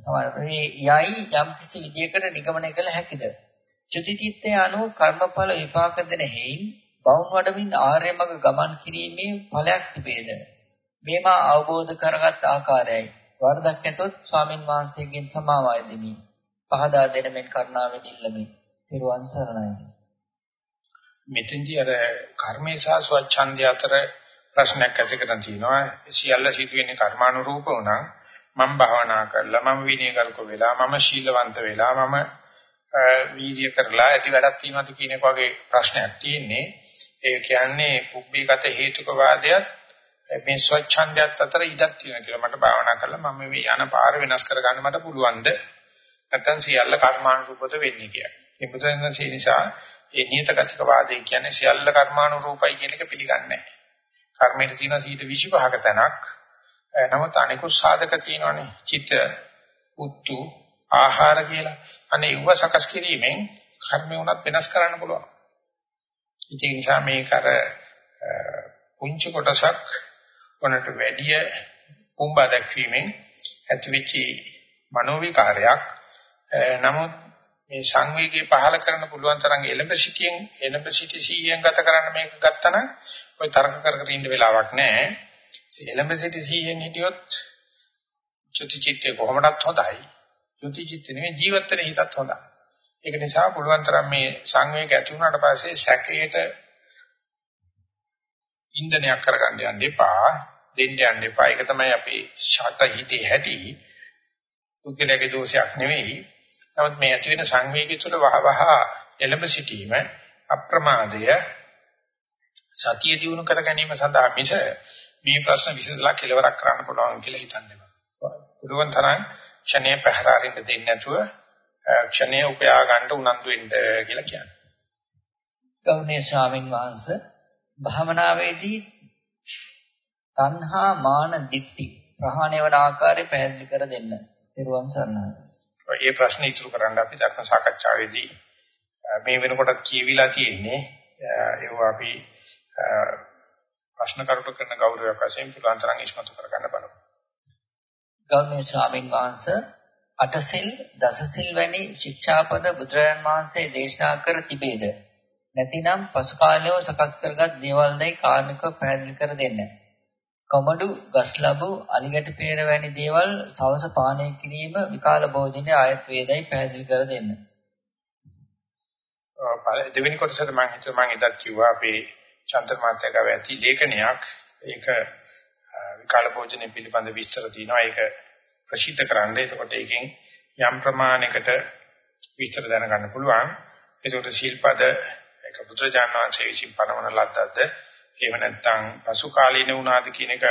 සමහරවිට යයි යම් කිසි විදියකට නිගමනය කළ හැකිද? චිතිචිත්තය අනුව කර්මඵල විපාක දෙන හේයින් බවුන් වඩමින් ආර්ය මඟ ගමන් කිරීමේ ඵලයක් තිබේද? මේවා අවබෝධ කරගත් ආකාරයයි වරදක් නැතොත් ස්වාමින් වහන්සේගෙන් සමාව දෙමි. පහදා දෙන මෙන් කරුණාවෙන් ඉල්ලමි. තිරුවන් සරණයි.
මෙතෙන්දී අර කර්මේ සහ ස්වච්ඡන්දය අතර ප්‍රශ්නයක් ඇති කරන් තිනවා. සියල්ල සිදුවෙන්නේ කර්මානුරූපව නම් මම භාවනා කරලා මම විනයගරුක වෙලා මම ශීලවන්ත වෙලා මම වීර්ය කරලා ඇති වැඩක් තියෙනවද කියන එක වගේ ප්‍රශ්නයක් තියෙන්නේ. ඒ කියන්නේ පුබ්බේගත හේතුක වාදයක් මේ ස්වච්ඡන්දයත් අතර ඉඩක් තියෙනවා කියලා මට භාවනා කරලා මම මේ යන පාර වෙනස් කරගන්න මට පුළුවන්ද? නැත්නම් සියල්ල කර්මානුරූපද වෙන්නේ කියලා. ඒ බුදුරජාණන්සේ නිසා ඒ නියත ගතික වාදය කියන්නේ සියල්ල කර්මානුරූපයි කියන එක පිළිගන්නේ නැහැ. කර්මයේ තියෙන 25ක තැනක් නමුත් අනිකුත් සාධක තියෙනවානේ. චිත්ත, උත්තු, ආහාර කියලා. අනේ ඉව සකස් කිරීමෙන් කර්මය උනත් වෙනස් කරන්න පුළුවන්. ඒ නිසා මේක අර පුංචි කොටසක් උනට වැඩි පුම්බා දැක්වීමෙන් ඇතිවෙච්ච මනෝවිකාරයක් නමුත් මේ සංවේගය පහල කරන්න පුළුවන් තරම් එලඹ සිටියෙන් එලඹ සිටි සීයෙන් ගත කරන්න මේක ගත්තනම් ඔය තර්ක කර කර ඉන්න වෙලාවක් නැහැ. එලඹ සිටි සීයෙන් හිටියොත් චුති චිත්තේ කොහොමදත් හොඳයි. චුති චිත්තේ නෙමෙයි ජීවත් වෙන හිතත් හොඳයි. ඒක නිසා පුළුවන් තරම් මේ සංවේගය ඇති වුණාට පස්සේ සැකයට ඉන්ධනයක් කරගන්න යන්න එපා. දෙන්න යන්න එපා. ඒක තමයි අපේ ෂට හිතේ හැටි. පුද්ගලයාගේ දෝෂයක් නෙවෙයි. නමුත් මේ ඇති වෙන සංවේගය තුළ වහවහ එළඹ සිටීම අප්‍රමාදය සතිය දිනු කර ගැනීම සඳහා මිස මේ ප්‍රශ්න විසඳලා කෙලවරක් කරන්න පුළුවන් කියලා හිතන්නේ. පුළුවන් තරම් ක්ෂණේ පැහැර අරින්න දෙන්නේ නැතුව ක්ෂණේ උපයා ගන්න උනන්දු වෙන්න කියලා කියන්නේ.
ගෞරවනීය ස්වාමින් වහන්සේ භාවනාවේදී තණ්හා මාන දිට්ඨි ප්‍රහාණය වන ආකාරය පැහැදිලි කර දෙන්න. ඊරුවන් සරණයි.
මේ ප්‍රශ්නේ ඉතුරු කරන්න අපි ධර්ම සාකච්ඡාවේදී මේ වෙනකොටත් කියවිලා තියෙන්නේ ඒව අපි ප්‍රශ්න කරුට කරන ගෞරවයක් වශයෙන් පුළුවන් තරම් ඉස්මතු කරගන්න බලමු.
ගෞරවනීය ස්වාමින් වහන්සේ අටසිල් දසසිල් වැනි ශික්ෂාපද බුදුරජාන් වහන්සේ දේශනා කර තිබේද? නැතිනම් පසු කාලයව සකස් කරගත් දේවල්දයි කාරණිකව පැහැදිලි කර දෙන්න. කමඩු, ගස්ලබු, අලිගැට peer වැනි දේවල් සවස පානය කිරීම විකාල භෝජනයේ ආයත් වේදයි පැහැදිලි කර දෙන්න.
දෙවෙනි කොටසට මම හිතුවා මම එදත් කිව්වා අපේ චන්ද්‍ර මාත්‍යකව ඇති ලේඛනයක් ඒක විකාල භෝජනය පිළිබඳ විස්තර තියෙනවා ඒක ප්‍රසිද්ධ කරන්න. එතකොට ඒකෙන් යම් ප්‍රමාණයකට විස්තර දැනගන්න පුළුවන්. ඒකට ශීල්පද ඒක බුදුරජාණන් වහන්සේ විසින් පනවන ලද්දක්ද එහෙම නැත්නම් පසු කාලීන වුණාද කියන එක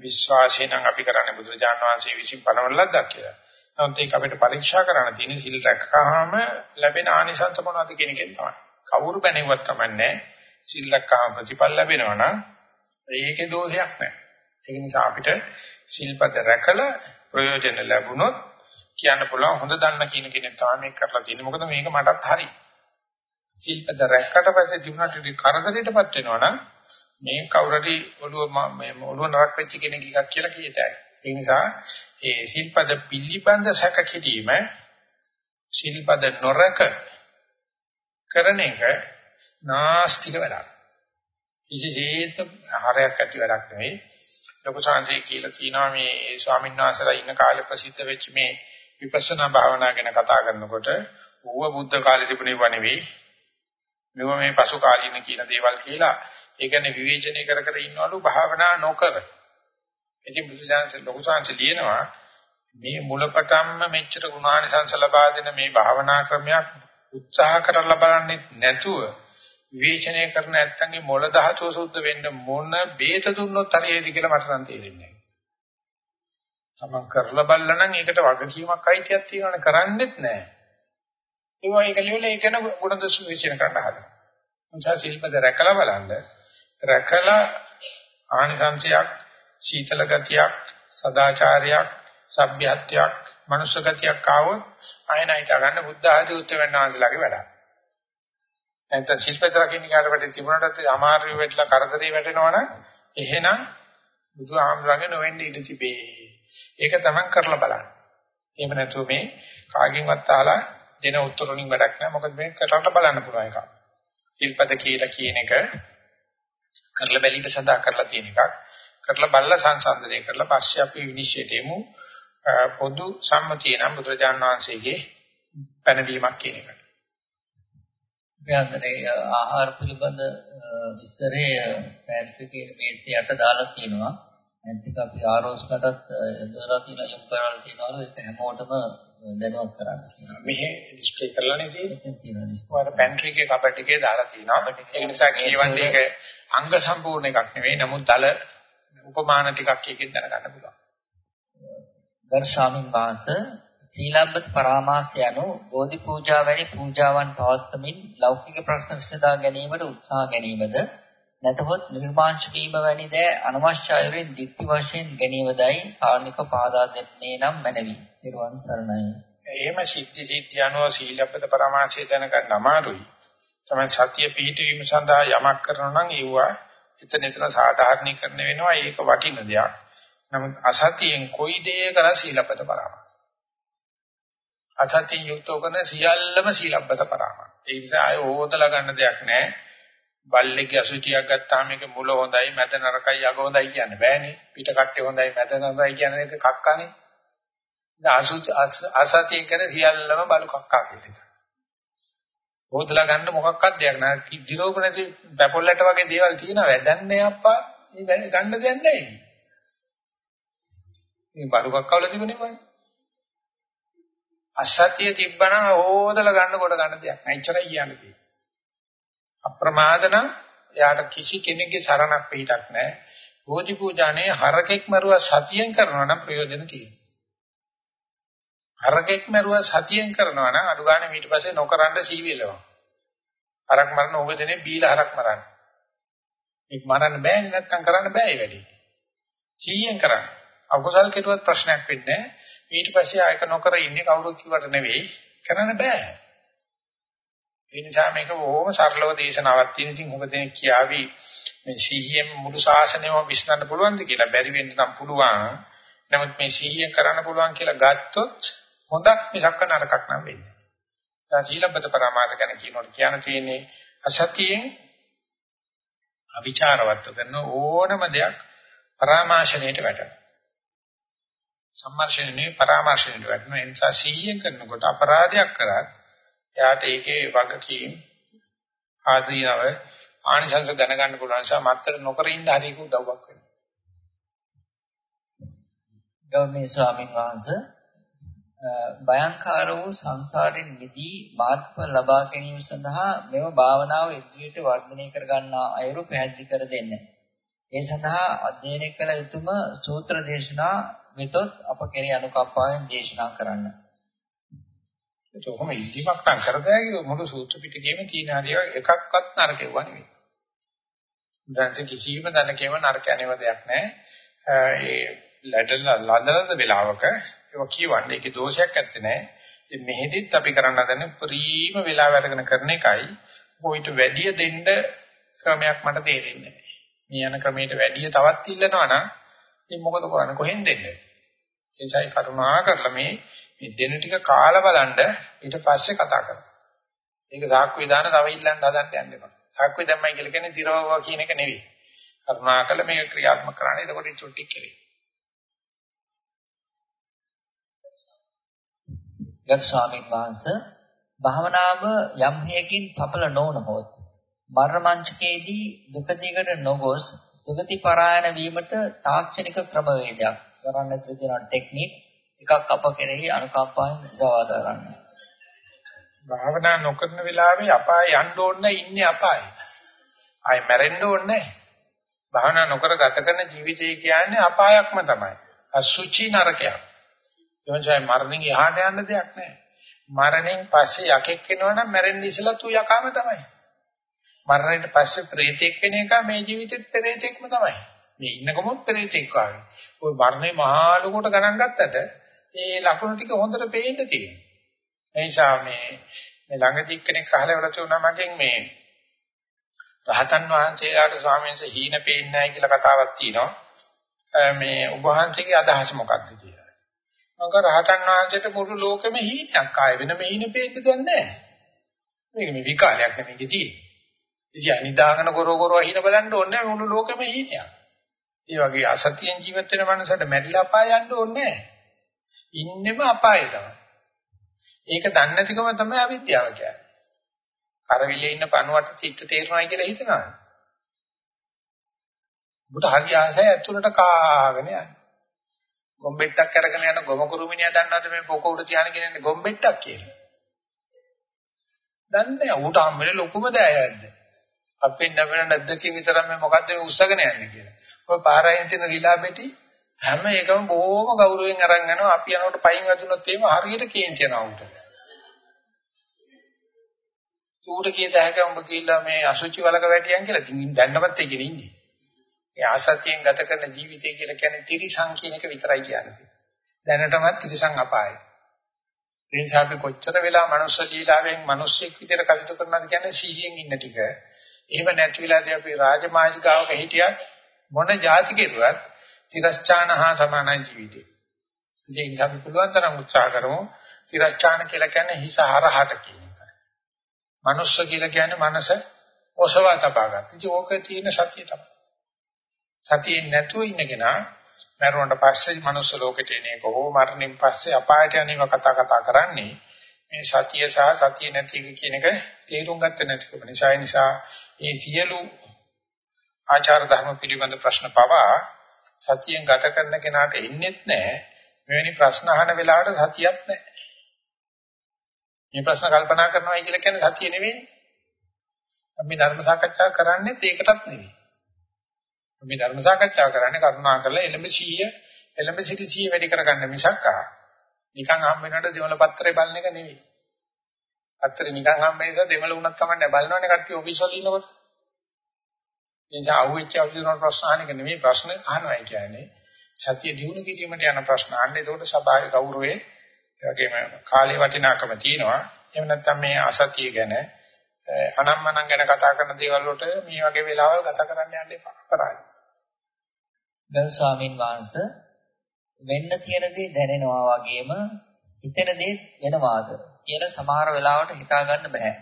විශ්වාසයෙන් අපි කරන්නේ බුදුරජාණන් වහන්සේ විසින් පනවන ලද්දක් කියලා. නමුත් ඒක අපිට පරීක්ෂා කරන්න තියෙන සිල් රැකගාම ලැබෙන ආනිසංස මොනවද කියන එකෙන් තමයි. කවුරු බැනෙවත් කමන්නේ සිල් රැකගාම ප්‍රතිඵල ලැබෙනවා නම් ඒකේ දෝෂයක් නැහැ. ඒක නිසා අපිට සිල්පද රැකලා ප්‍රයෝජන ලැබුණොත් කියන්න පුළුවන් හොඳ දන්න කියන කෙනෙක් තමයි මේක කරලා තියෙන්නේ. මොකද මේක මටත් හරියි. සිල්පද රැක්කට පස්සේ ජීවිතයට කරදරයටපත් වෙනවා නම් මේ කවුරුරි ඔළුව මේ ඔළුව නරක වෙච්ච කෙනෙක් එකක් කියලා කියතයි. ඒ නිසා ඒ සිල්පද පිළිබඳ සැක කිරීම සිල්පද නොරක කරන එක නාස්තික වැඩක්. කිසිසේත් හරයක් ඇති වැඩක් නෙවෙයි. ලොකු සංසය කියලා කියනවා මේ ස්වාමීන් වහන්සේලා ඉන්න කාලේ ප්‍රසිද්ධ වෙච්ච මේ විපස්සනා භාවනා ගැන කතා කරනකොට ඌව බුද්ධ කාලේ තිබුණේ වනෙවෙයි මෙව මේ පසු කාලීන කියන දේවල් කියලා ඒ කියන්නේ විවේචනය කර කර ඉන්නවලු භාවනා නොකර. ඉතින් බුදුසසුන ලොකු සංස ලියනවා මේ මුලපටන්ම මෙච්චර ගුණානිසංස ලබා දෙන මේ භාවනා ක්‍රමයක් උත්සාහ කරලා බලන්නේ නැතුව විවේචනය කරන නැත්තන්ගේ මොළ ධාතුව සුද්ධ වෙන්න මොන බේත දුන්නොත් හරියයිද කියලා මට නම් තේරෙන්නේ නැහැ. තමන් කරලා බලලා නම් ඒකට වගකීමක් අයිතියක් තියෙනවනේ කරන්නෙත් නැහැ. ඒවා ඒක ලියලා ඒක න ගුණ දසු විශ්ලේෂණය කරන්න හදනවා. නිසා ශිල්පද රැකලා බලන්න රැකලා ආනිසංශයක් සීතල ගතියක් සදාචාරයක් සભ્યත්වයක් මනුෂ්‍ය ගතියක් ආවොත් ආයන හිතා ගන්න බුද්ධ ආදී උත්තරවන්නාන්සලාගේ වැඩ. නැත්නම් ශිල්පද රකින්න ඊට පස්සේ තිබුණාට අමාරු වෙట్లా කරදරේ වැටෙනවනම් එහෙනම් බුදුහාමුදුරන්ගේ නොවෙන්න ඉඩ තිබේ. ඒක තමන් කරලා බලන්න. එහෙම නැතුව මේ කාගෙන්වත් අහලා දෙන උත්තර වලින් වැඩක් නැහැ. මොකද මේක කරලා බලන්න පුළුවන් එකක්. සිල්පද කියලා කියන එක කරලා බැලීම සඳහා කරලා තියෙන එකක්. කරලා බලලා සංසන්දනය කරලා පස්සේ අපි විනිශ්චයට එමු. පොදු සම්මතිය නම් බුදුරජාණන් වහන්සේගේ පැනවීමක් කියන එක.
ව්‍යාකරේ ආහාර පිළිබඳ විස්තරය පැහැදිලි කියන මේසේ යට දාලා තියෙනවා. අනිත් අපි ආරෝස්කටත් යොදලා තියෙන යොමු කරලා තියෙනවලු ඒක හැමෝටම දැනුවත් කරන්න.
මෙහෙ ඩිස්ප්ලේ
තියෙනවා ඩිස්ප්ලේ.
ඔයාලා පැන්ට්‍රි එකේ කබඩ් එකේ දාලා තියෙනවා. ඒ නිසා කියවන්නේ ඒක අංග සම්පූර්ණ එකක් නෙවෙයි. නමුත් දල උපමාන ටිකක් එකෙන් දැනගන්න පුළුවන්.
ගරු ස්වාමින් වහන්සේ සීලබ්බත පරාමාස යනු බෝධි පූජා වැනි පූජාවන් පවත්වමින් ලෞකික ප්‍රශ්න විසඳා ගැනීමට උත්සාහ ගැනීමද නැතහොත් නිර්මාංශ වීම වැනි දෑ අනවශ්‍ය අයුරින් දික්ටි වශයෙන් ගැනීමදයි කාරණික පාදා දෙන්නේ නම් මැනවි. ඊර්වන් සරණයි.
එහෙම සිද්ධි සිද්ධි අනුව සීලබ්බත පරමාශය දැනගන්න අමාරුයි. තමයි සතිය පිහිටවීම සඳහා යමක් කරනවා නම් ඒවා එතන එතන සාධාරණීකරණය වෙනවා. ඒක වටින දෙයක්. නමුත් අසතියෙන් කොයි දේ කරා සීලබ්බත පරමාශය. අසතිය යුක්තව කරන සියල්ලම සීලබ්බත පරමාශය. ඒ නිසා අය ඕදලා ගන්න දෙයක් නැහැ. බල්ලෙක්ගේ අසුචියක් ගත්තාම මේක මුල හොඳයි මැද නරකයි අග හොඳයි කියන්න බෑනේ. පිට කට්ටේ හොඳයි මැද නරකයි කියන එක කක්කනේ. අසුචි අසතිය කර සියල්ලම බලු කක්කා කියලා හොදලා ගන්න මොකක්වත් දෙයක් නෑ. දිරෝප නැති පැපොල්ලට වගේ දේවල් තියෙනවා. වැඩන්නේ අප්පා. මේ වැඩ ගන්න දෙයක් නෑ. මේ බලු කක්කවල තිබුණේ මොකද අසතිය තිබ්බනම් හොදලා ගන්න කොට ගන්න දෙයක් නෑ එච්චරයි කියන්නේ අප්‍රමාද නම් එයාට කිසි කෙනෙක්ගේ සරණක් පිටක් නැහැ. බෝධි පූජානේ හරකෙක් මරුවා සතියෙන් කරනවා නම් ප්‍රයෝජන තියෙනවා. හරකෙක් මරුවා සතියෙන් කරනවා නම් අඩු ගන්න ඊට පස්සේ නොකරන්න සීවිලව. හරක් මරන උගදෙනේ බීලා හරක් මරන්න. ඒක මරන්න බෑනේ නැත්තම් කරන්න බෑ ඒ වැඩේ. සීයෙන් කරන්න. අකුසල් කෙරුවත් ප්‍රශ්නයක් වෙන්නේ නැහැ. ඊට පස්සේ ආයක නොකර ඉන්නේ කවුරුත් කිව්වට නෙවෙයි කරන්න බෑ. ඒ නිසා මේක බොහොම සරලව දේශනාවක් තියෙන ඉතින් මොකද කියාවි මේ සිහියෙන් මුළු ශාසනයම විශ්ලන්න පුළුවන්ද කියලා බැරි වෙන්න නම් පුළුවන්. නමුත් මේ සිහියෙන් කරන්න පුළුවන් කියලා ගත්තොත් හොඳක් මිසක් නරකක් නම් වෙන්නේ. ඒ සීලබ්බත පරමාස ගැන කියනකොට කියන්න තියෙන්නේ අසතියෙන් අවිචාරවත් කරන ඕනම දෙයක් පරාමාශණයට වැටෙනවා. සම්මර්ෂණේ පරාමාශණයට වැටෙනවා. ඒ නිසා සිහියෙන් කරනකොට අපරාධයක් කරත් එයාට ඒකේ වගකීම් ආදීනව ආනිසංස දැනගන්න පුළුවන් නිසා මත්තර නොකර ඉන්න හරියක උදව්වක් වෙනවා.
ගෞරවනීය ස්වාමීන් වහන්සේ භයංකාර වූ සංසාරෙන් මිදී මාර්ගඵල ලබා ගැනීම සඳහා මෙම භාවනාව ඉදිරියට වර්ධනය කර ගන්නා අයුරු පැහැදිලි කර දෙන්න. ඒ සඳහා අධ්‍යයනය කළ යුතුම සූත්‍ර දේශනා මෙතොත් අප කෙරේ අනුකම්පාවෙන් දේශනා කරන්න.
ඒක කොහොම ඉදිමක් නම් කරදෑගේ මුළු සූත්‍ර පිටකේම තියෙන හරිය එකක්වත් නරකෙව නෙවෙයි. දැන්සේ කිසිම දැනකේම නරක යනව දෙයක් නැහැ. ඒ ලැඩලා ලදලද වෙලාවක ඒක කියවන්නේ ඒකේ දෝෂයක් ඇත්තේ නැහැ. ඉතින් මෙහෙදිත් අපි කරන්න හදන්නේ ප්‍රීම වෙලාව අරගෙන කරන එකයි. කොයිට වැඩි දෙන්න ක්‍රමයක් මට තේරෙන්නේ නැහැ. මේ යන ක්‍රමයට වැඩි තවත් ඉල්ලනවා නම් ඉතින් මොකද කරන්නේ කොහෙන් දෙන්නේ? ඒ නිසා කරුණා කරලා මේ මේ දෙන ටික කාලා බලන්න ඊට පස්සේ කතා කරමු. ඒක සාක්කු විදාන තව ඉල්ලන්න හදන්න යන්න එපා. සාක්කුවේ දැම්මයි කියලා කියන්නේ දිරවවා කියන එක නෙවෙයි. කරුණාකර මේක ක්‍රියාත්මක කරන්න. එතකොට චුට්ටි කෙරේ.
ගත් ස්වාමීන් වහන්සේ භාවනාව යම් හේකින් සඵල නොවන හොත් මරණ මංචකයේදී දුක දිගට නොගොස් සුගති පරායන වීමට තාක්ෂණික ක්‍රමවේදයක් කරන්න තියෙන ටෙක්නික් එකක් අප කෙරෙහි අනුකම්පාවෙන් සවාද කරන්න.
භාවනා නොකරන වෙලාවේ අපාය යන්න ඕනේ ඉන්නේ අපාය. ආයි මැරෙන්න ඕනේ භාවනා නොකර ගත කරන ජීවිතය කියන්නේ අපායක්ම තමයි. අසුචි නරකයක්. එවන්සයි මරණින් එහාට යන්න දෙයක් නැහැ. මරණයෙන් පස්සේ යකෙක් වෙනවනම් මැරෙන්න ඉස්සලා තු යකාම තමයි. මරණයට පස්සේ ප්‍රේතෙක් වෙන එක මේ ජීවිතෙත් ප්‍රේතෙක්ම තමයි. මේ ඉන්නකොමුත් ප්‍රේතෙක් වගේ. ওই මරණේ මහා ලොකුට ගණන් ගත්තට ඒ ලකුණු ටික හොඳට පේන්න තියෙනවා. ඒ නිසා මේ මේ ළඟදී කෙනෙක් අහලා වල තුනා මගෙන් මේ රහතන් වහන්සේලාට ස්වාමීන් වහන්සේ හීන පේන්නේ නැහැ කියලා කතාවක් තියෙනවා. මේ ඔබ වහන්සේගේ අදහස මොකක්ද කියලා. මම රහතන් වහන්සේට මුළු ලෝකෙම හීනයක් ආයෙ වෙන මේ හීන පේන්න දෙයක් නැහැ. මේක මේ විකාරයක් නෙමෙයි තියෙන්නේ. ඉතින් අනිදාගෙන ගොරෝ ගොරෝ හීන බලන්න ඕනේ මුළු ලෝකෙම හීනයක්. ඒ වගේ අසතියෙන් ජීවත් වෙන මනුස්සයට මැරිලා අපාය යන්න ඕනේ නැහැ. ඉන්නෙම අපායේ තමයි. ඒක දන්නේ නැතිකම තමයි අවිද්‍යාව කියන්නේ. කරවිලේ ඉන්න පණුවට චිත්ත තේරෙනවා කියලා හිතනවා. උඹට හරි ආසයි ඇතුළට කාගෙන යන්නේ. ගොම්බෙට්ටක් අරගෙන යන ගොම කුරුමිනියා දන්නවද මේ පොක උඩ තියාන කියන්නේ ගොම්බෙට්ටක් කියලා? දන්නේ ඌට හම්බෙන්නේ ලොකුම දෑයක්ද? අපෙන් නැවෙන නැද්දකින් විතරක් මේ මොකද්ද මේ උස්සගෙන යන්නේ කියලා. ඔය පාරායෙන් තියෙන රිලා පෙටි හැම එකම බොහොම ගෞරවයෙන් අරන් යනවා. අපි යනකොට පයින් වැදුනොත් එහෙම හරියට කේන්ති යනවා ඌට. ඌට කීත හැක උඹ කියලා මේ අසුචි වලක වැටියන් කියලා. ඉතින් දැන්නවත් ඒකේ ඉන්නේ. ඒ ආසතියෙන් ගත කරන ජීවිතය කියලා කියන්නේ තිරිසං කියන එක විතරයි කියන්නේ. දැනටමත් තිරිසං අපායයි. ඒ නිසා අපි කොච්චර වෙලා මනුස්ස ලීලාවෙන් මිනිස්සෙක් විදියට කටයුතු කරනවද කියන්නේ සිහියෙන් ඉන්න ටික. එහෙම නැති වෙලාදී අපි රාජමාජිකාවක හිටියත් මොන જાති කෙරුවත් තිරස්චාන හා සමානයි ජීවිතේ. ඒ නිසා අපි පුළුවන් තරම් උත්සාහ කරමු තිරස්චාන කියලා කියන්නේ හිස හරහට කියන එක. මනුස්ස කියලා කියන්නේ මනස ඔසවා තබා ගන්න. ඉතින් ඕක තියෙන සත්‍ය තමයි. සතියෙන් නැතුව ඉන්නගෙන මරුණට පස්සේ මනුස්ස ලෝකෙට එන එක හෝ මරණයෙන් පස්සේ අපායට යන්නේව කතා කතා කරන්නේ මේ සතිය සහ සතිය නැති කියන එක තේරුම් ගත්තේ නැතිකම නිසා. නිසා මේ සියලු ආචාර ධර්ම පිළිබඳ ප්‍රශ්න පවා සතියෙන් ගත කරන කෙනාට එන්නේත් නැහැ. මෙවැනි ප්‍රශ්න අහන වෙලාවට සතියක් නැහැ. මේ ප්‍රශ්න කල්පනා කරනවා කියලා කියන්නේ සතිය නෙවෙයි. අපි ධර්ම සාකච්ඡා කරන්නේත් ඒකටත් නෙවෙයි. මේ ධර්ම සාකච්ඡා කරන්නේ කරුණා කරලා එළඹ 100 එළඹ සිටි 100 වැඩි කරගන්න මිසක් ආ නිකන් හම් වෙනකොට දෙමළ පත්‍රේ බලන එක නෙවෙයි. පත්‍රේ නිකන් හම් වෙන නිසා දෙමළ වුණත් කමන්නේ බලනවනේ කට්ටිය ඔෆිස් වල ඉන්නකොට. ඒ නිසා අහුවෙච්ච අවුරුදුන ප්‍රශ්න අහන එක නෙවෙයි ප්‍රශ්න අහනවායි කියන්නේ. සතිය දිනු කිරීමට යන ප්‍රශ්න අහන්නේ ඒකට සභාවේ ගෞරවයේ ඒ වගේම කාලේ වටිනාකම තියෙනවා. එහෙම නැත්නම් මේ අසතිය ගැන අනම්මනම් ගැන කතා කරන දේවල් වලට මේ වගේ වෙලාවල් ගත කරන්න යන්න එපා. අපරාධයි.
ගරු ස්වාමින් වහන්සේ වෙන්න තියෙන දේ දැනෙනවා වගේම හිතෙන දේ වෙනවාද කියලා සමහර වෙලාවට හිතා ගන්න බෑ.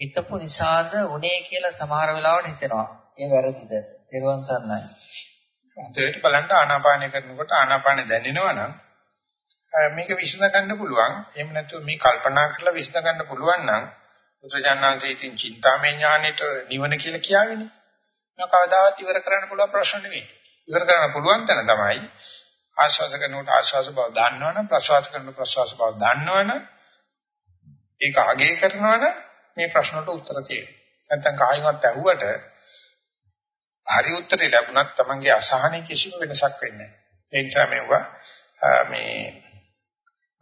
හිතපු නිසාද උනේ කියලා සමහර වෙලාවට හිතෙනවා. ඒ වැරදිද? තෙරුවන් සරණයි.
හොඳට බලන්න ආනාපානය කරනකොට ආනාපානය දැනෙනවා නම් මේක විසඳ ගන්න පුළුවන්. එහෙම නැත්නම් මේ කල්පනා කරලා විසඳ ගන්න පුළුවන් නම් බුදුජානනාංශයේ තියෙන චින්තාමය ඥානෙට නිවන කියලා කියාවෙන්නේ. මම කවදාවත් ඉවර කරන්න පුළුවන් ප්‍රශ්න නෙවෙයි. ඉවර කරන්න පුළුවන් තැන තමයි ආශ්වාස කරනකොට ආශ්වාස බව දන්නවනම් ප්‍රශ්වාස කරනකොට ප්‍රශ්වාස බව දන්නවනම් ඒක අගය කරනවනම් මේ ප්‍රශ්නට උත්තර තියෙනවා. නැත්තම් කායිමත් ඇහුවට හරි උත්තරේ ලැබුණත් Tamange අසහනෙ කිසිම වෙනසක් වෙන්නේ නැහැ. ඒ නිසා මේවා මේ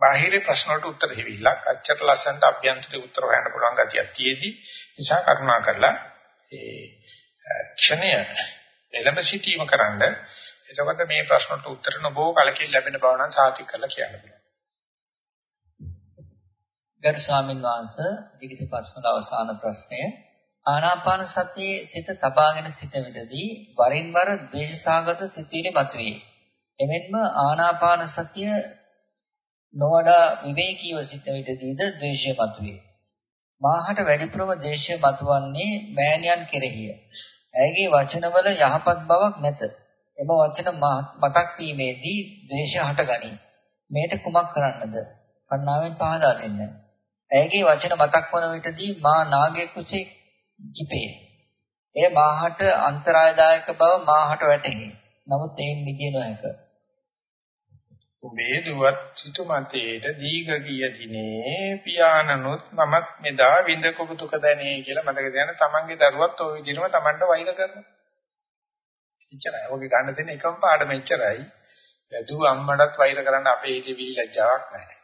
බාහිර ප්‍රශ්න වලට උත්තර දෙවිලක් අච්චර ලස්සනට අභ්‍යන්තරේ උත්තර හොයන්න පුළුවන් ගතියක් තියේදී නිසා කරුණා කරලා ඒ ක්ෂණය එළඹ සිටීම කරන්න එතකොට මේ ප්‍රශ්නට උත්තර නොබෝ කලකින් ලැබෙන බව නම් සාතික කරලා කියන්න පුළුවන්.
ගරු ස්වාමීන් වහන්සේ ලිඛිත ප්‍රශ්නවල අවසාන ප්‍රශ්නය ආනාපාන සතියේ සිත තබාගෙන සිට විටදී වරින් වර ද්වේෂසාගත සිතුවිලි මතුවේ. එමෙන්ම ආනාපාන සතිය නොවඩා විවේකීව සිට විටදීද ද්වේෂය මතුවේ. මාහට වැඩිපුරම ද්වේෂය මතුවන්නේ මෑණියන් කෙරෙහිය. ඇයගේ වචනවල යහපත් බවක් නැත. එම වචන මතක් වීමේදී ද්වේෂය හටගනී. මේට කුමක් කරන්නද? කන්නාවෙන් පහදා දෙන්න. ඇයගේ වචන මතක් වන විටදී මා නාගයෙක් කුසේ කිපේ. එය මාහට අන්තරායදායක බව මාහට වැටහි. නමුත් එයින් මිදිය නොහැක.
උඹේ දුවත් සිතුමතේට දීග ගිය දිනේ පියාණනුත් මමත් මෙදා විඳ කුතුක දැනේ කියලා මතක තියාගෙන තමන්ගේ දරුවත් ওই විදිහම තමන්ට වෛර කරනවා. එච්චරයි. ඔගේ ගන්න තියෙන එකම පාඩම එච්චරයි. දු අම්මඩත් වෛර කරන්න අපේ හිතේ විලිලැජ්ජාවක් නැහැ.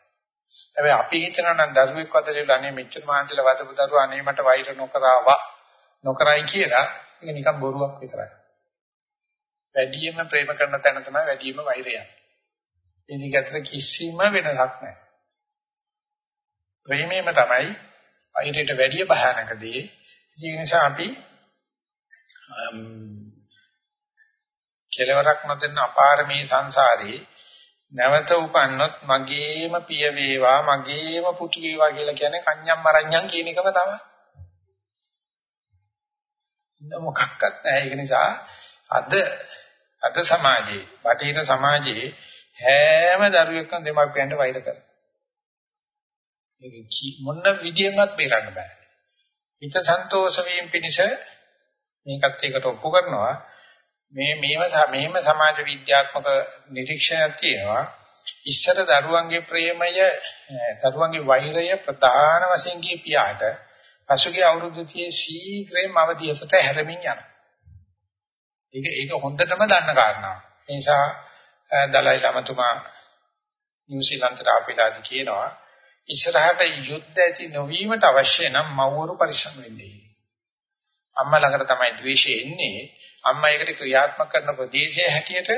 හැබැයි අපි හිතනවා නම් දරුවෙක් වදලේ අනේ මෙච්චර මහන්සිලා වදපු දරුවා අනේ මට වෛර නොකරවා නොකරයි කියලා ඒක නිකන් බොරුවක් විතරයි. වැඩියෙන්ම ප්‍රේම කරන තැන තමයි වැඩියෙන්ම වෛරය. ඒ දෙක අතර කිසිම වෙනසක් නැහැ. ප්‍රේමයම තමයි වෛරයට වැඩිය භයානක දේ. ඒ නිසා අපි කෙලවරක් නොදෙන්න අපාර මේ සංසාරේ නැවත උපන්නොත් මගේම පිය වේවා මගේම පුතු වේවා කියලා කියන්නේ කන්‍යම් මරණ්‍යම් කියන එකම තමයි. ඉන්න මොකක්වත් නැහැ ඒක නිසා අද අද සමාජයේ බටහිර සමාජයේ හැම දරුවෙක්ම දෙමාපියන්ට වෛර කරනවා. ඒක මොන විදියෙන්වත් බේරන්න බෑ. හිත සන්තෝෂ වීම පිණිස මේකත් එකට ඔප්පු කරනවා. මේ මේව මෙහෙම සමාජ විද්‍යාත්මක නිරීක්ෂණයක් තියෙනවා. ඉස්සර දරුවන්ගේ ප්‍රේමය දරුවන්ගේ වෛරය ප්‍රධාන වශයෙන් ගිය පියාට පසුගිය අවුරුදු 30 ශීඝ්‍රයෙන්ම අවදියසට හැරමින් යනවා. ඒක ඒක හොඳටම දන්න කාරණාවක්. ඒ නිසා දලයි ලාමතුමා නිව්සීලන්තට ආපිලාදී කියනවා ඉස්සරහට යුද්ධ ඇති නොවීමට අවශ්‍ය නම් මව්වරු පරිස්සම් වෙන්නේ. අම්මා ළඟට තමයි ද්වේෂය එන්නේ. අම්මා ඒකට ක්‍රියාත්මක කරන ප්‍රදේශයේ හැටියට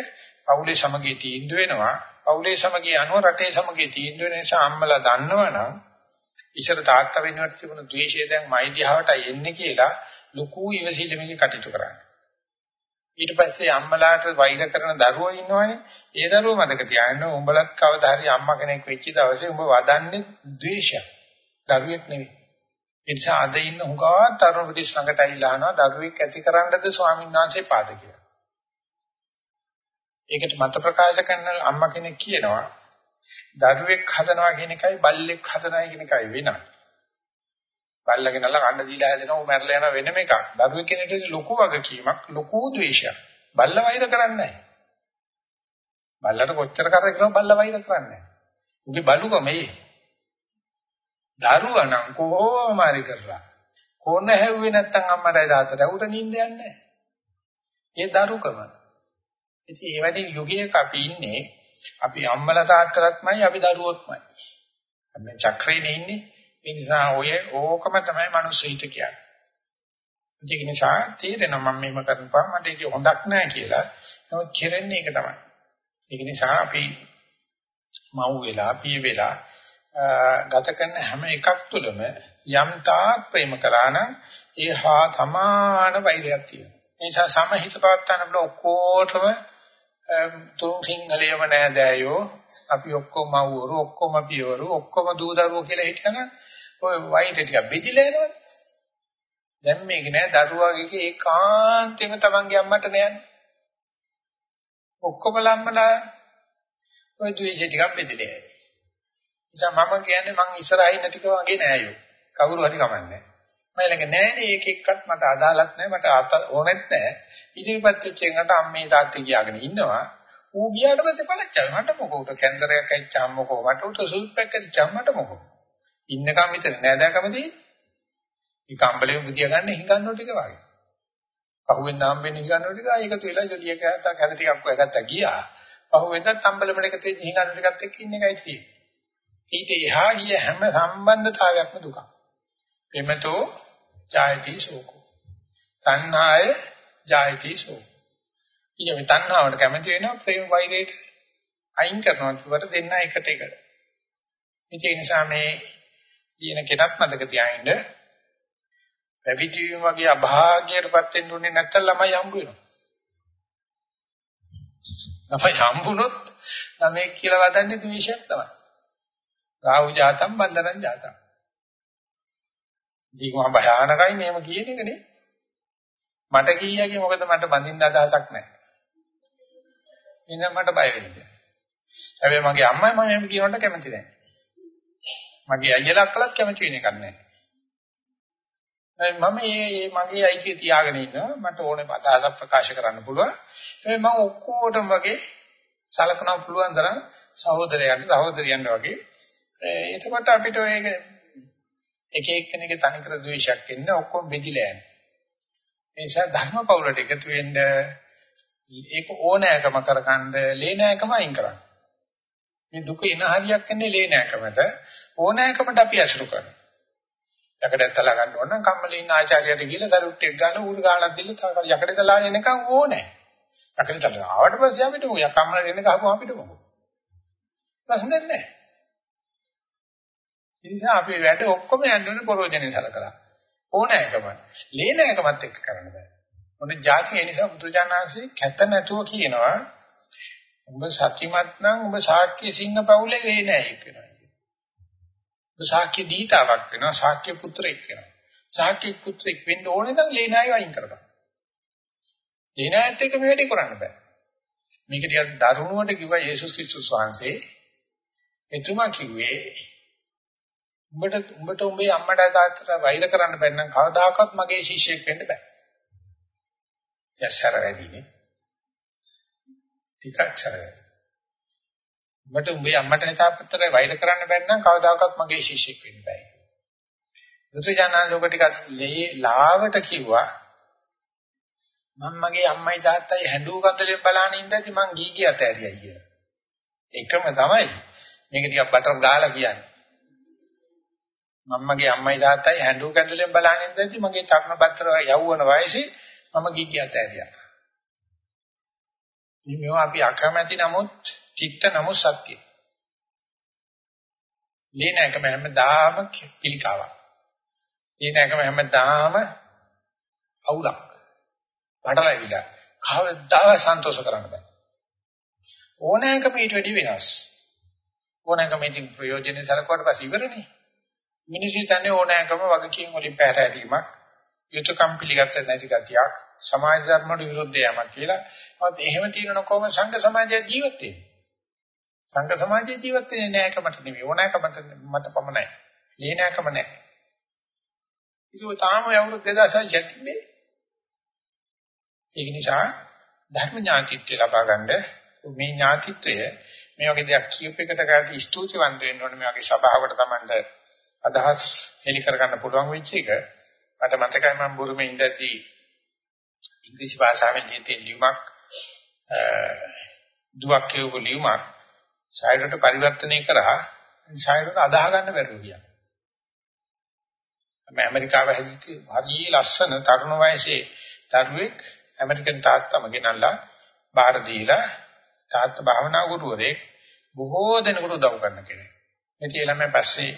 පවුලේ සමගිය තීන්දුව වෙනවා. පවුලේ සමගිය අනුව රටේ සමගිය තීන්දුව වෙන නිසා අම්මලා දන්නවනම් ඉස්සර තාත්තා වෙනුවට තිබුණු ද්වේෂය දැන් මයි දිහාවටයි එන්නේ කියලා ලොකු ඉවසිල්ලකින් කටයුතු කරන්නේ. ඊට පස්සේ අම්මලාට වෛර කරන දරුවෝ ඉන්නවනේ. ඒ දරුවෝ මතක තියාගන්න උඹලත් කවදා හරි අම්මා කෙනෙක් වෙච්ච දවසේ උඹ වදන්නේ ද්වේෂයක්. දරුවෙක් නෙවෙයි. ඒ නිසා අද ඉන්න හුඟා තරුණ පිටිස් ළඟට ඇවිල්ලා අහනවා දරුවෙක් ඇතිකරන්නද ස්වාමීන් වහන්සේ පාද කියලා. ඒකට මත ප්‍රකාශ කරන අම්මා කෙනෙක් කියනවා දරුවෙක් හදනවා කියන එකයි බල්ලෙක් හදනවා කියන එකයි වෙනම. බල්ලගෙනලා කන්න දීලා හැදෙනවා ඌ මැරලා යනවා වෙනම එකක්. දරුවෙක් කෙනෙක්ට ලොකු වගකීමක් ලොකු ද්වේෂයක්. බල්ල වෛර කරන්නේ නැහැ. බල්ලට කොච්චර කරද කියලා බල්ල වෛර කරන්නේ නැහැ. උගේ බලුකම ඒ. දරුවා නම් කොහොම හරි කරලා කොන හැව්වේ නැත්තම් අම්මටයි තාත්තට උට නිින්ද යන්නේ නැහැ. ඒ දරුකම. ඉතින් ඒ වැඩි යුගයක අපි ඉන්නේ අපි අම්මලා තාත්තලාත්මයි අපි දරුවොත්මයි. අපි චක්‍රේනේ ඉන්නේ. ඒ නිසා ඔය ඕකම තමයි මනුස්ස හිත කියන්නේ. ඒක නිසා තේරෙනවා මම මේව කරනපම් මට ඒක හොඳක් නෑ කියලා. නමුත් කෙරෙන්නේ ඒක තමයි. ඒක නිසා අපි මව් වෙලා පිය වෙලා ගත කරන හැම එකක් තුළම යම් තාක් ප්‍රේම කරා නම් ඒ හා සමාන වෛරයක් තියෙනවා. ඒ නිසා සමහිත පවත්තන බල ඔක්කොටම තුන් සිංහලයම නෑදෑයෝ අපි ඔක්කොම මව්වරු ඔක්කොම පියවරු ඔක්කොම දූ දරුවෝ කියලා හිතන ඔය වයිට ටික බෙදිලා එනවනේ. දැන් මේක නෑ දරුවාගේ ඒකාන්තයෙන්ම තමන්ගේ අම්මට නෑනේ. ඔක්කොම ලම්මලා ඔය ද්වේෂය ටිකක් බෙදලා. නිසා මම කියන්නේ මං ඉස්සරහින් ඉන්න ටික වගේ නෑයෝ. කවුරු හරි කමන්නේ. මම ළඟ නෑනේ ඒක එක්කත් මට අදාළත් නෑ මට ඕනෙත් නෑ. ඉතිරිපත් වෙච්ච එකට අම්මේ තාත්තේ කියාගෙන ඉන්නවා. ඌ ගියාට පස්සේ පළච්චා මට මොකෝ උට කැන්සර් එකක් ඇච්චාම මොකෝ මට උට සුප් එකක් ඇච්චාම මට මොකෝ. ඉන්නකම් විතර නෑදෑකම තියෙන්නේ. ඒ කම්බලෙම බුදියා ගන්න හිඟන්නෝ ටික වගේ. පහුවෙන් නාම් වෙන්නේ හිඟන්නෝ ටික ඒකතු වෙලා ජොලිය කෑත්තා කැද ටිකක් ඔයගත්තා ගියා. පහුවෙන්ද තම්බලෙම එකතු වෙච්ච හිඟන්නෝ ටිකත් එක්ක ඉන්න එකයි තියෙන්නේ. ඊට එහා ගිය හැම සම්බන්ධතාවයක්ම දුකක්. එමෙතෝ ජායති සෝකෝ. තණ්හාය ජායති සෝකෝ. ඊයේ මේ තණ්හාවට කැමති වෙනවා ප්‍රේම වෛරයට අයින් කරනවා කියවට දෙන්න එකට එකට. ඒ නිසා මේ කියන කෙනත් මතක තියාගන්න පැවිදි වීම වගේ අභාග්‍යයටපත් වෙන්න උනේ නැත්නම් ළමයි හම්බ වෙනවා. ළමයි හම්බුනොත් ළමයි කියලා වදන්නේ ද්වේෂයක් තමයි. රාහු ජාතම් බන්ධනං ජාතම්. ජීවම භයානකයි මේම කියන එකනේ. මට කීයගේ මොකද මට බඳින්න අදහසක් නැහැ. එහෙනම් මට බය වෙන්නේ. හැබැයි මගේ අම්මයි මම එහෙම කියනකට කැමති නැහැ. මගේ අයියලා අක්කලාත් කැමති වෙන එකක් නැහැ. මම මේ මගේ අයිතිය තියාගෙන ඉන්නවා මට ඕනේ අදහසක් ප්‍රකාශ කරන්න පුළුවන්. හැබැයි මම ඔක්කොටම වගේ සලකනවා පුළුවන් තරම් සහෝදරයන්ට සහෝදරියන්ට වගේ. එතකොට අපිට ඒක එක එක්කෙනෙක්ගේ තනිකර ද්වේෂයක් එන්න ඔක්කොම බෙදිලා යනවා. ඒ නිසා ධර්ම පෞලට එකතු වෙන්න ඒක ඕනෑකම කරගන්න ලේනෑකම අයින් කරන්න. මේ දුක එන හරියක් එන්නේ ලේනෑකමට ඕනෑකමට අපි අසුරු කරනවා. යකඩ තලා ගන්න ඕන නම් කම්මලේ ඉන්න ආචාර්යයට ගිහලා සරුට් එක ගන්න ඌරු ගානක් දීලා යකඩ තලා එනකන් ඕනේ. යකඩ තලා ආවට පස්සේ අපිට මොකද කම්මලේ එන ගහපුවම අපිට මොකද? ප්‍රශ්නයක් නැහැ. ඒ නිසා අපි වැඩ ඔක්කොම යන්න ඕනේ පරෝජනේ සලකලා. ඕනෑකම. ලේනෑකමත් එක්ක කරන්න බෑ. මොන જાති ඒ නිසා බුදුජානනාංශේ කැත නැතුව කියනවා උඹ සත්‍යමත් නම් උඹ ශාක්‍ය සිංහ පවුලේ වේ නෑ ඒක වෙනවා. උඹ ශාක්‍ය දීතාවක් වෙනවා ශාක්‍ය පුත්‍රයෙක් වෙනවා. ශාක්‍ය පුත්‍රයෙක් වෙන්න ඕනේ නම් ලේනායි වයින් කරපන්. ලේනායත් එක්ක මේ වැඩේ කරන්න බෑ. මේක ටිකක් දරුණුවට කිව්වා යේසුස් ක්‍රිස්තුස් වහන්සේ. එතුමා කිව්වේ උඹට උඹට උඹේ අම්මට තාත්තට වෛර කරන්න බැන්න නම් කවදාකවත් මගේ ශිෂ්‍යෙක් වෙන්න බෑ. දැසර වැඩිනේ. ටිකක් සරලයි. මට උඹේ අම්මට හිතාපත්තට වෛර කරන්න බැන්න නම් කවදාකවත් මගේ ශිෂ්‍යෙක් වෙන්න බෑ. බුදුජානනාංශෝක ටිකක් ලාවට කිව්වා මම මගේ අම්මයි තාත්තයි හැඬු කන්දලෙන් බලාන ඉඳද්දි මං ගී ගිය අතෑරියයි කියලා. එකම තමයි. මේක ටිකක් බටර් ගාලා කියන්නේ. මම මගේ අම්මයි තාත්තයි හැඬු කන්දලෙන් බලාන ඉඳද්දි මගේ තරුණ පත්‍ර යවවන වයසේ මම ගී ගිය අතෑරියා. මේ මේවා අපි අකමැති නමුත් චිත්ත නමුත් සත්‍ය. ලේනකම හැමදාම පිළිකාවක්. ලේනකම හැමදාම අවුලක්. පටලැවිලා කවදාවත් සන්තෝෂ කරන්න බෑ. ඕනෑකම ඊට වැඩි වෙනස්. ඕනෑකම ඉතින් ප්‍රයෝජනෙ සලකුවට පස්සේ ඉවරනේ. මිනිස්සු තන්නේ ඕනෑකම වගකීම් වලින් පැහැරීමක්, යුතුයකම් පිළිගත්ත නැති ගතියක්, සමාජ ධර්මවලට විරුද්ධ යamak කියලා. ඒත් එහෙම තියෙනකොට කොහොම සංඝ සමාජය ජීවත් වෙන්නේ? සංඝ සමාජයේ ජීවත් වෙන්නේ නෑකමට නෙමෙයි ඕනෑකමට මත පමණයි. ලේනෑකම නෑ. ඒක තාම අවුරුදු 2600 තිබෙන්නේ. ඒක නිසා ධර්ම ඥාතිත්වය ලබා ගන්න මේ ඥාතිත්වය මේ වගේ දෙයක් කියූපයකට කාටි ස්තුතිවන්ත වෙන්න ඕනේ මේ වගේ සභාවකට Tamanට අදහස් හෙලි කරගන්න පුළුවන් වෙච්ච එක මට මතකයි මම බුරුමේ ඉඳද්දී ඉංග්‍රීසි භාෂාවෙන් ලියන ලියුමක් දුවක් කියවපු ලියුමක් සායරට පරිවර්තනය කරා සායරට අදාහ ගන්න බැරුව ගියා. මම ඇමරිකාව හැදිච්ච හරිය ලස්සන තරුණ වයසේ දරුවෙක් ඇමරිකන් තාත්තම ගෙනල්ලා බාහිර දීලා තාත්තා භාවනා ගුරුවරයෙක් බොහෝ දෙනෙකුට උදව් කරන කෙනෙක්. ඉතින් ළමයි පස්සේ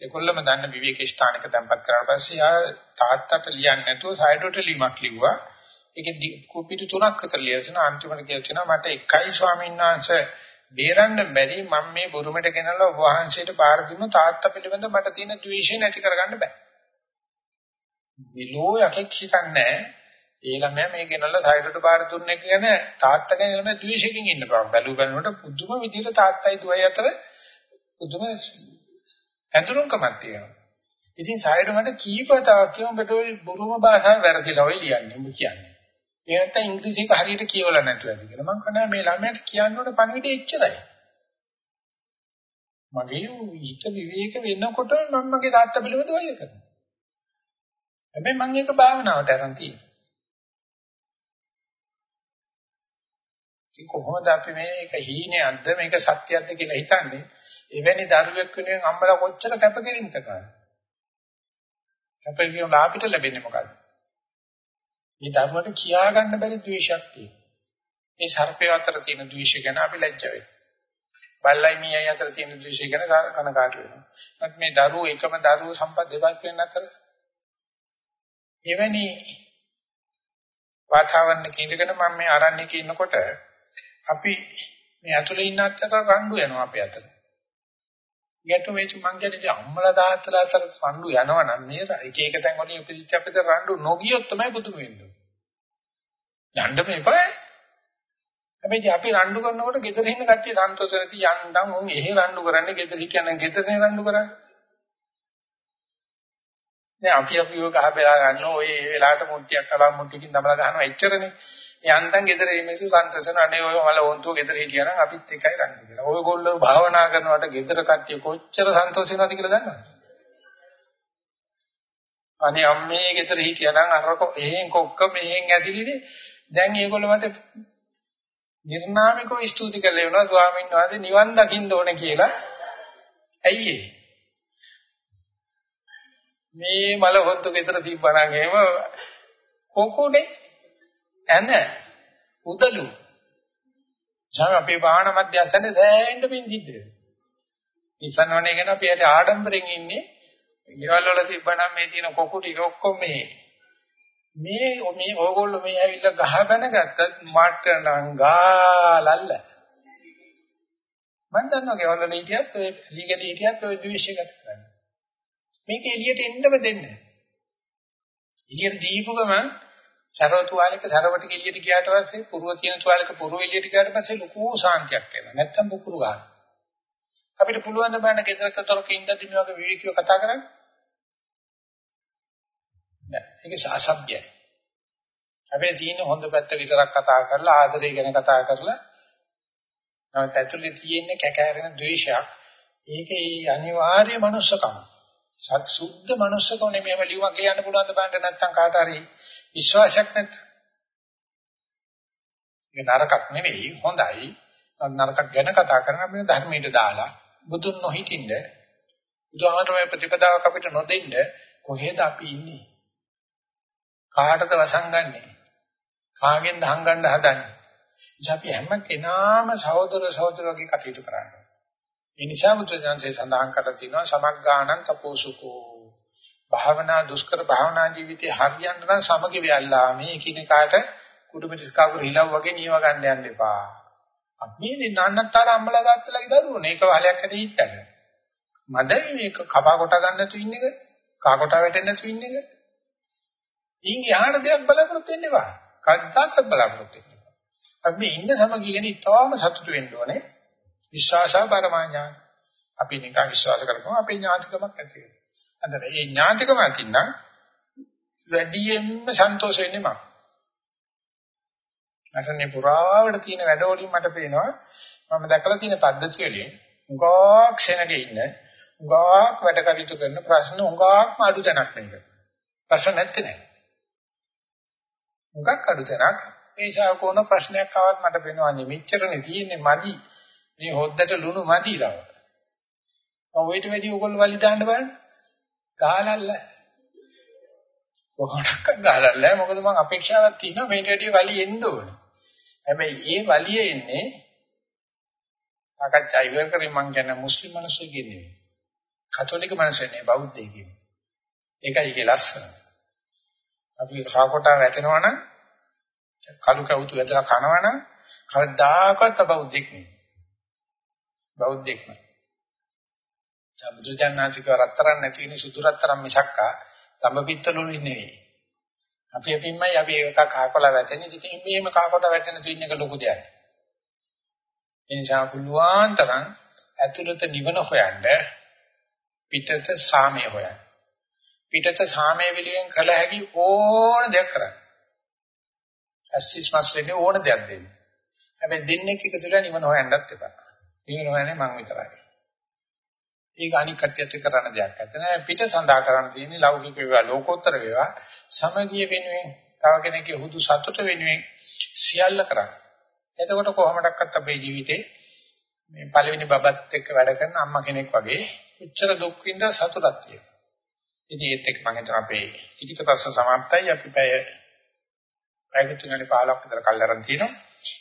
ඒගොල්ලම දන්න විවේක ස්ථානක තැන්පත් කරලා පස්සේ ආ තාත්තට ලියන්නේ නැතුව සයිඩට ලිමක් ලිව්වා. ඒකේ කුපිටි තුනක් විතර ලියලා අන්තිමට කියනවා මට එකයි ස්වාමීන් වහන්සේ බේරන්න බැරි මම මේ බුරුමෙට ගෙනල්ලා වහන්සේට බාර දුන්නු තාත්තා පිළිබඳ මට තියෙන ද්වේෂය නැති කරගන්න බෑ. විලෝ යකෙක් හිතන්නේ ඒ ළමයා මේ ගෙනල්ලා සයිඩට බාර දුන්නේ කියන තාත්තා ගැන ළමයා ද්වේෂයෙන් ඉන්න බව. බැලු බලනකොට පුදුම විදිහට තාත්තයි දුවයි අතර පුදුම ඇඳුරුම්කමක් තියෙනවා. ඉතින් සයිඩ මට කීපතාවක් කියමු ඔබට ওই බුරුම භාෂාව වැරදිලා ඔය ලියන්නේ ඔබ කියන්නේ. ඒ නැත්නම් ඉංග්‍රීසි එක හරියට කියවලා නැතුව ඇති කියලා. මම කනවා මේ ළමයාට කියන්න ඕන පණිවිඩය එච්චරයි. මගේ හිත විවේක වෙනකොට මම මගේ තාත්තා පිළිබඳව වෛර කරනවා. හැබැයි මම ඒක භාවනාවට අරන් තියෙනවා. ඉතින් කොහොමද අපි මේක හීනයක්ද මේක සත්‍යයක්ද කියලා හිතන්නේ? එවැනි දරුවෙක් වෙනුවෙන් අම්මලා කොච්චර කැපකිරීම කරනවද? කැපකිරීම ලාභිට ලැබෙන්නේ මොකද්ද? මේ දරුවට කියා ගන්න බැරි ද්වේෂයක් තියෙනවා. මේ සර්පය අතර තියෙන ද්වේෂය ගැන අපි ලැජ්ජ වෙනවා. බල්ලයි මීයයි අතර තියෙන ද්වේෂය ගැන කනකාටු වෙනවා. ඒත් මේ දරුවෝ එකම දරුවෝ සම්පත් දෙකක් වෙන අතර එවැනි වාතාවරණයක ඉඳගෙන මම මේ ආරණ්‍යක ඉන්නකොට අපි මේ ඇතුලේ ඉන්න අතට රණ්ඩු යනවා අපේ අතට. ගැටු වෙච්ච මං කියන්නේ අම්මලා තාත්තලා අතර රණ්ඩු යනවා නම් මේ එක එක තැන් වලින් ඉපදිච්ච අපිට රණ්ඩු නොගියොත් තමයි පුදුම වෙන්නේ. යන්න මේපා. හැබැයි අපි රණ්ඩු කරනකොට ගෙදර ඉන්න කට්ටිය සන්තෝෂ නැති යන්නම් උන් එහෙ රණ්ඩු කරන්නේ ගෙදර කියන්නේ ගෙදරනේ රණ්ඩු කරන්නේ. දැන් අපි අපි යෝග ගහ බෙලා ගන්න ඔය ඒ වෙලාවට මුට්ටියක් කලම් මුට්ටියකින් දමලා ගන්නවා එච්චරනේ. යන්තම් ගෙදර ඉමේසු සන්තසන අනේ ඔය මල වොන්තු ගෙදර හිටියා නම් අපිත් එකයි රන්නේ කියලා. ඔයගොල්ලෝ භාවනා කරනකොට ගෙදර කට්ටිය කොච්චර සන්තෝෂ වෙනවද කියලා දන්නවද? අනේ අම්මේ ගෙදර හිටියා නම් අරක එහෙන් කොක්ක මෙහෙන් ඇදිලිනේ. දැන් මේගොල්ලෝ මට නිර්නාමිකව ස්තුති කළේ වෙනවා ස්වාමීන් වහන්සේ නිවන් දකින්න ඕනේ කියලා. ඇයි ඒ? මේ මල වොන්තු ගෙදර තිබ්බනම් එහෙම කොකුනේ. ඇන උදලු සම අපේ වාහන මැදයන්සනේ දැෙන්න පින්දිද්ද ඉස්සනවනේ ගැන අපි ඇට ආඩම්බරෙන් ඉන්නේ. ඊවල වල තිබ්බනම් මේ තියෙන කොකු ටික ඔක්කොම මෙහි මේ මේ ඕගොල්ලෝ මේ ඇවිල්ලා ගහ බැන ගත්තත් මට නම් ගාලල්ල. මම දන්නවා ගෙවල් වල හිටියත් ඔය ලීගදී හිටියත් ඔය ද්වේෂය ගත කරන්නේ. මේක එළියට එන්නම දෙන්නේ එළියට දීපු ගමන් සරව තුවාලයක සරවට එළියට ගියාට පස්සේ පුරුව තියෙන තුවාලයක පුරුව එළියට ගියාට පස්සේ ලොකු සාන්තියක් එනවා. නැත්තම් පුපුරු ගන්න. අපිට පුළුවන් ද බලන්න ගෙදරක තොරක ඉඳදී මේ වගේ විවේකීව කතා කරන්න? නෑ. ඒක සාසබ්යයි. අපිට තියෙන හොඳ පැත්ත විතරක් කතා කරලා ආදරය ගැන කතා කරලා නමුත් ඇතුලේ තියෙන කැකෑරෙන ද්වේෂයක් ඒකේ අනිවාර්ය මනුස්සකම. සත් සුද්ධ මනුස්සකම නෙමෙයිම ලියුමක් කියන්න පුළුවන් ද බලන්න නැත්තම් කාට හරි විශ්වාසයක් නැත්තම්. ඒ නරකක් නෙවෙයි හොඳයි. නරකක් ගැන කතා කරන අපි ධර්මයට දාලා බුදුන් නොහිටින්න බුදුහාමරේ ප්‍රතිපදාවක් අපිට නොදෙන්න කොහෙද අපි ඉන්නේ? කාටද වසංගන්නේ? කාගෙන්ද හංගන්න හදන්නේ? ඉතින් අපි හැම කෙනාම සහෝදර සහෝදරවගේ කටයුතු කරන්නේ. ඒ නිසා බුදුසසුනේ සඳහන් කරලා තිනවා සමග්ගාණං තපෝසුකෝ. භාවනා දුෂ්කර භාවනා ජීවිතේ හරියන්න නම් සමගි වෙයල්ලා මේ කිනකාට කුඩුමිටිස්කාවු රිලව් වගේ නියව ගන්න යන්න එපා. අපි මේ නන්නතර අම්මලා තාත්තලාගේ දරුවෝ මේක වහලයක් හරි හිටන්න. මදයි මේක කපා කොට ගන්න තු ඉන්න එක, කා කොට වැටෙන්න තු ඉන්න එක. ඉන් යහන දෙයක් බලාපොරොත්තු වෙන්න එපා. කද්දාකත් බලාපොරොත්තු වෙන්න එපා. අපි මේ ඉන්න සමගිය ගැන ඉතාම සතුටු වෙන්න ඕනේ. විශ්වාසා පරමාඥාන. අපි නිකන් විශ්වාස කරපුවම අපේ ඥාතිකමක් ඇති වෙනවා. අතන මේ ඥාතිකම අතින්නම් වැඩියෙන්ම සන්තෝෂ වෙන්නේ මම. අසන්නේ පුරාවට තියෙන වැඩවලින් මට පේනවා මම දැකලා තියෙන පද්ධති වලින් උගා ක්ෂණගේ ඉන්න උගා වැඩ කටයුතු කරන ප්‍රශ්න උගාක්ම අඩු තැනක් නේද? ප්‍රශ්න නැත්තේ නෑ. උගක් අඩු තැනක් ඒ නිසා කොන ප්‍රශ්නයක් ආවත් මට පේනවා මෙච්චරනේ තියෙන්නේ මදි මේ හොද්දට ලුණු මදි තව. ඔයිට වැඩි ඔයගොල්ලෝ වලි දාන්න බලන්න. ගහලල්ල. කොහොමඩක්ක ගහලල්ල මොකද මම අපේක්ෂාවක් තියෙනවා මේට වැඩි වලි එන්න ඕනේ. හැබැයි ඒ වලිය එන්නේ සාකච්ඡා ඉවර කරේ මං කියන මුස්ලිම් මිනිස්සුගේ නෙවෙයි. කතෝලික මිනිස්සුනේ බෞද්ධයෙක්. ඒකයි ඒකේ ලස්සන. අපි රාකොට වැටෙනවනම් කලු කවුතු ඇදලා කනවනම් කවදාකවත් බෞද්ධෙක් නෙවෙයි. බෞද්ධෙක් නෙවෙයි. සම්බුද්ධජනනාතික රත්තරන් නැති වෙන සුදු රත්තරන් මිසක්කා තඹ පිත්තලුලු නෙවෙයි. අපි අපින්මයි අපි එක කහකොළ වැටෙන්නේ ඉතින් මේම කහකොට වැටෙන තුින් එක ලොකු දෙයක්. ඒ නිසා පුළුවන් තරම් ඇතුළත නිවන හොයන්න පිටත සාමය හොයන්න. පිටත සාමය විලියෙන් කළ හැකි ඕන දෙයක් කරන්න. ඇස්සිස් මස්ලෙන්නේ ඕන දෙයක් දෙන්න. හැබැයි දෙන්නේ එකතු වෙලා නිවන හොයන්නත් එපා. නිවන හොයන්නේ මං විතරයි. ඒක අනික් කට්ටියත් කරන්න දෙයක් නැත්නම් පිට සඳහා කරන්න තියෙන්නේ ලෞකික වේවා ලෝකෝත්තර වේවා සමගිය වෙනුවෙන් තව කෙනෙක්ගේ හුදු සතුට වෙනුවෙන් සියල්ල කරන්න. එතකොට කොහොමඩක්වත් අපේ ජීවිතේ මේ පළවෙනි බබත් එක්ක වැඩ කරන අම්මා කෙනෙක් වගේ උච්චර දුක් විඳ සතුටක් තියෙනවා. ඉතින් ඒත් එක්ක මම හිතනවා අපේ ලිඛිත ප්‍රශ්න සමාප්තයි අපි පැය පැය තුනකට 15ක් විතර කල් අරන් තියෙනවා.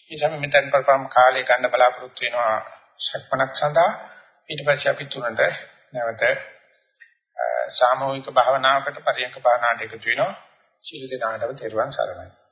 ඒ නිසා මෙතෙන් පරපම් කාලේ ගන්න බලාපොරොත්තු වෙනවා සක්මනක් සඳහා ඊට පස්සේ අපි තුනට නැවත සාමූහික භාවනාවකට පරියන්ක භාවනාවට එකතු වෙනවා. සියලු දෙනාටම තෙරුවන් සරණයි.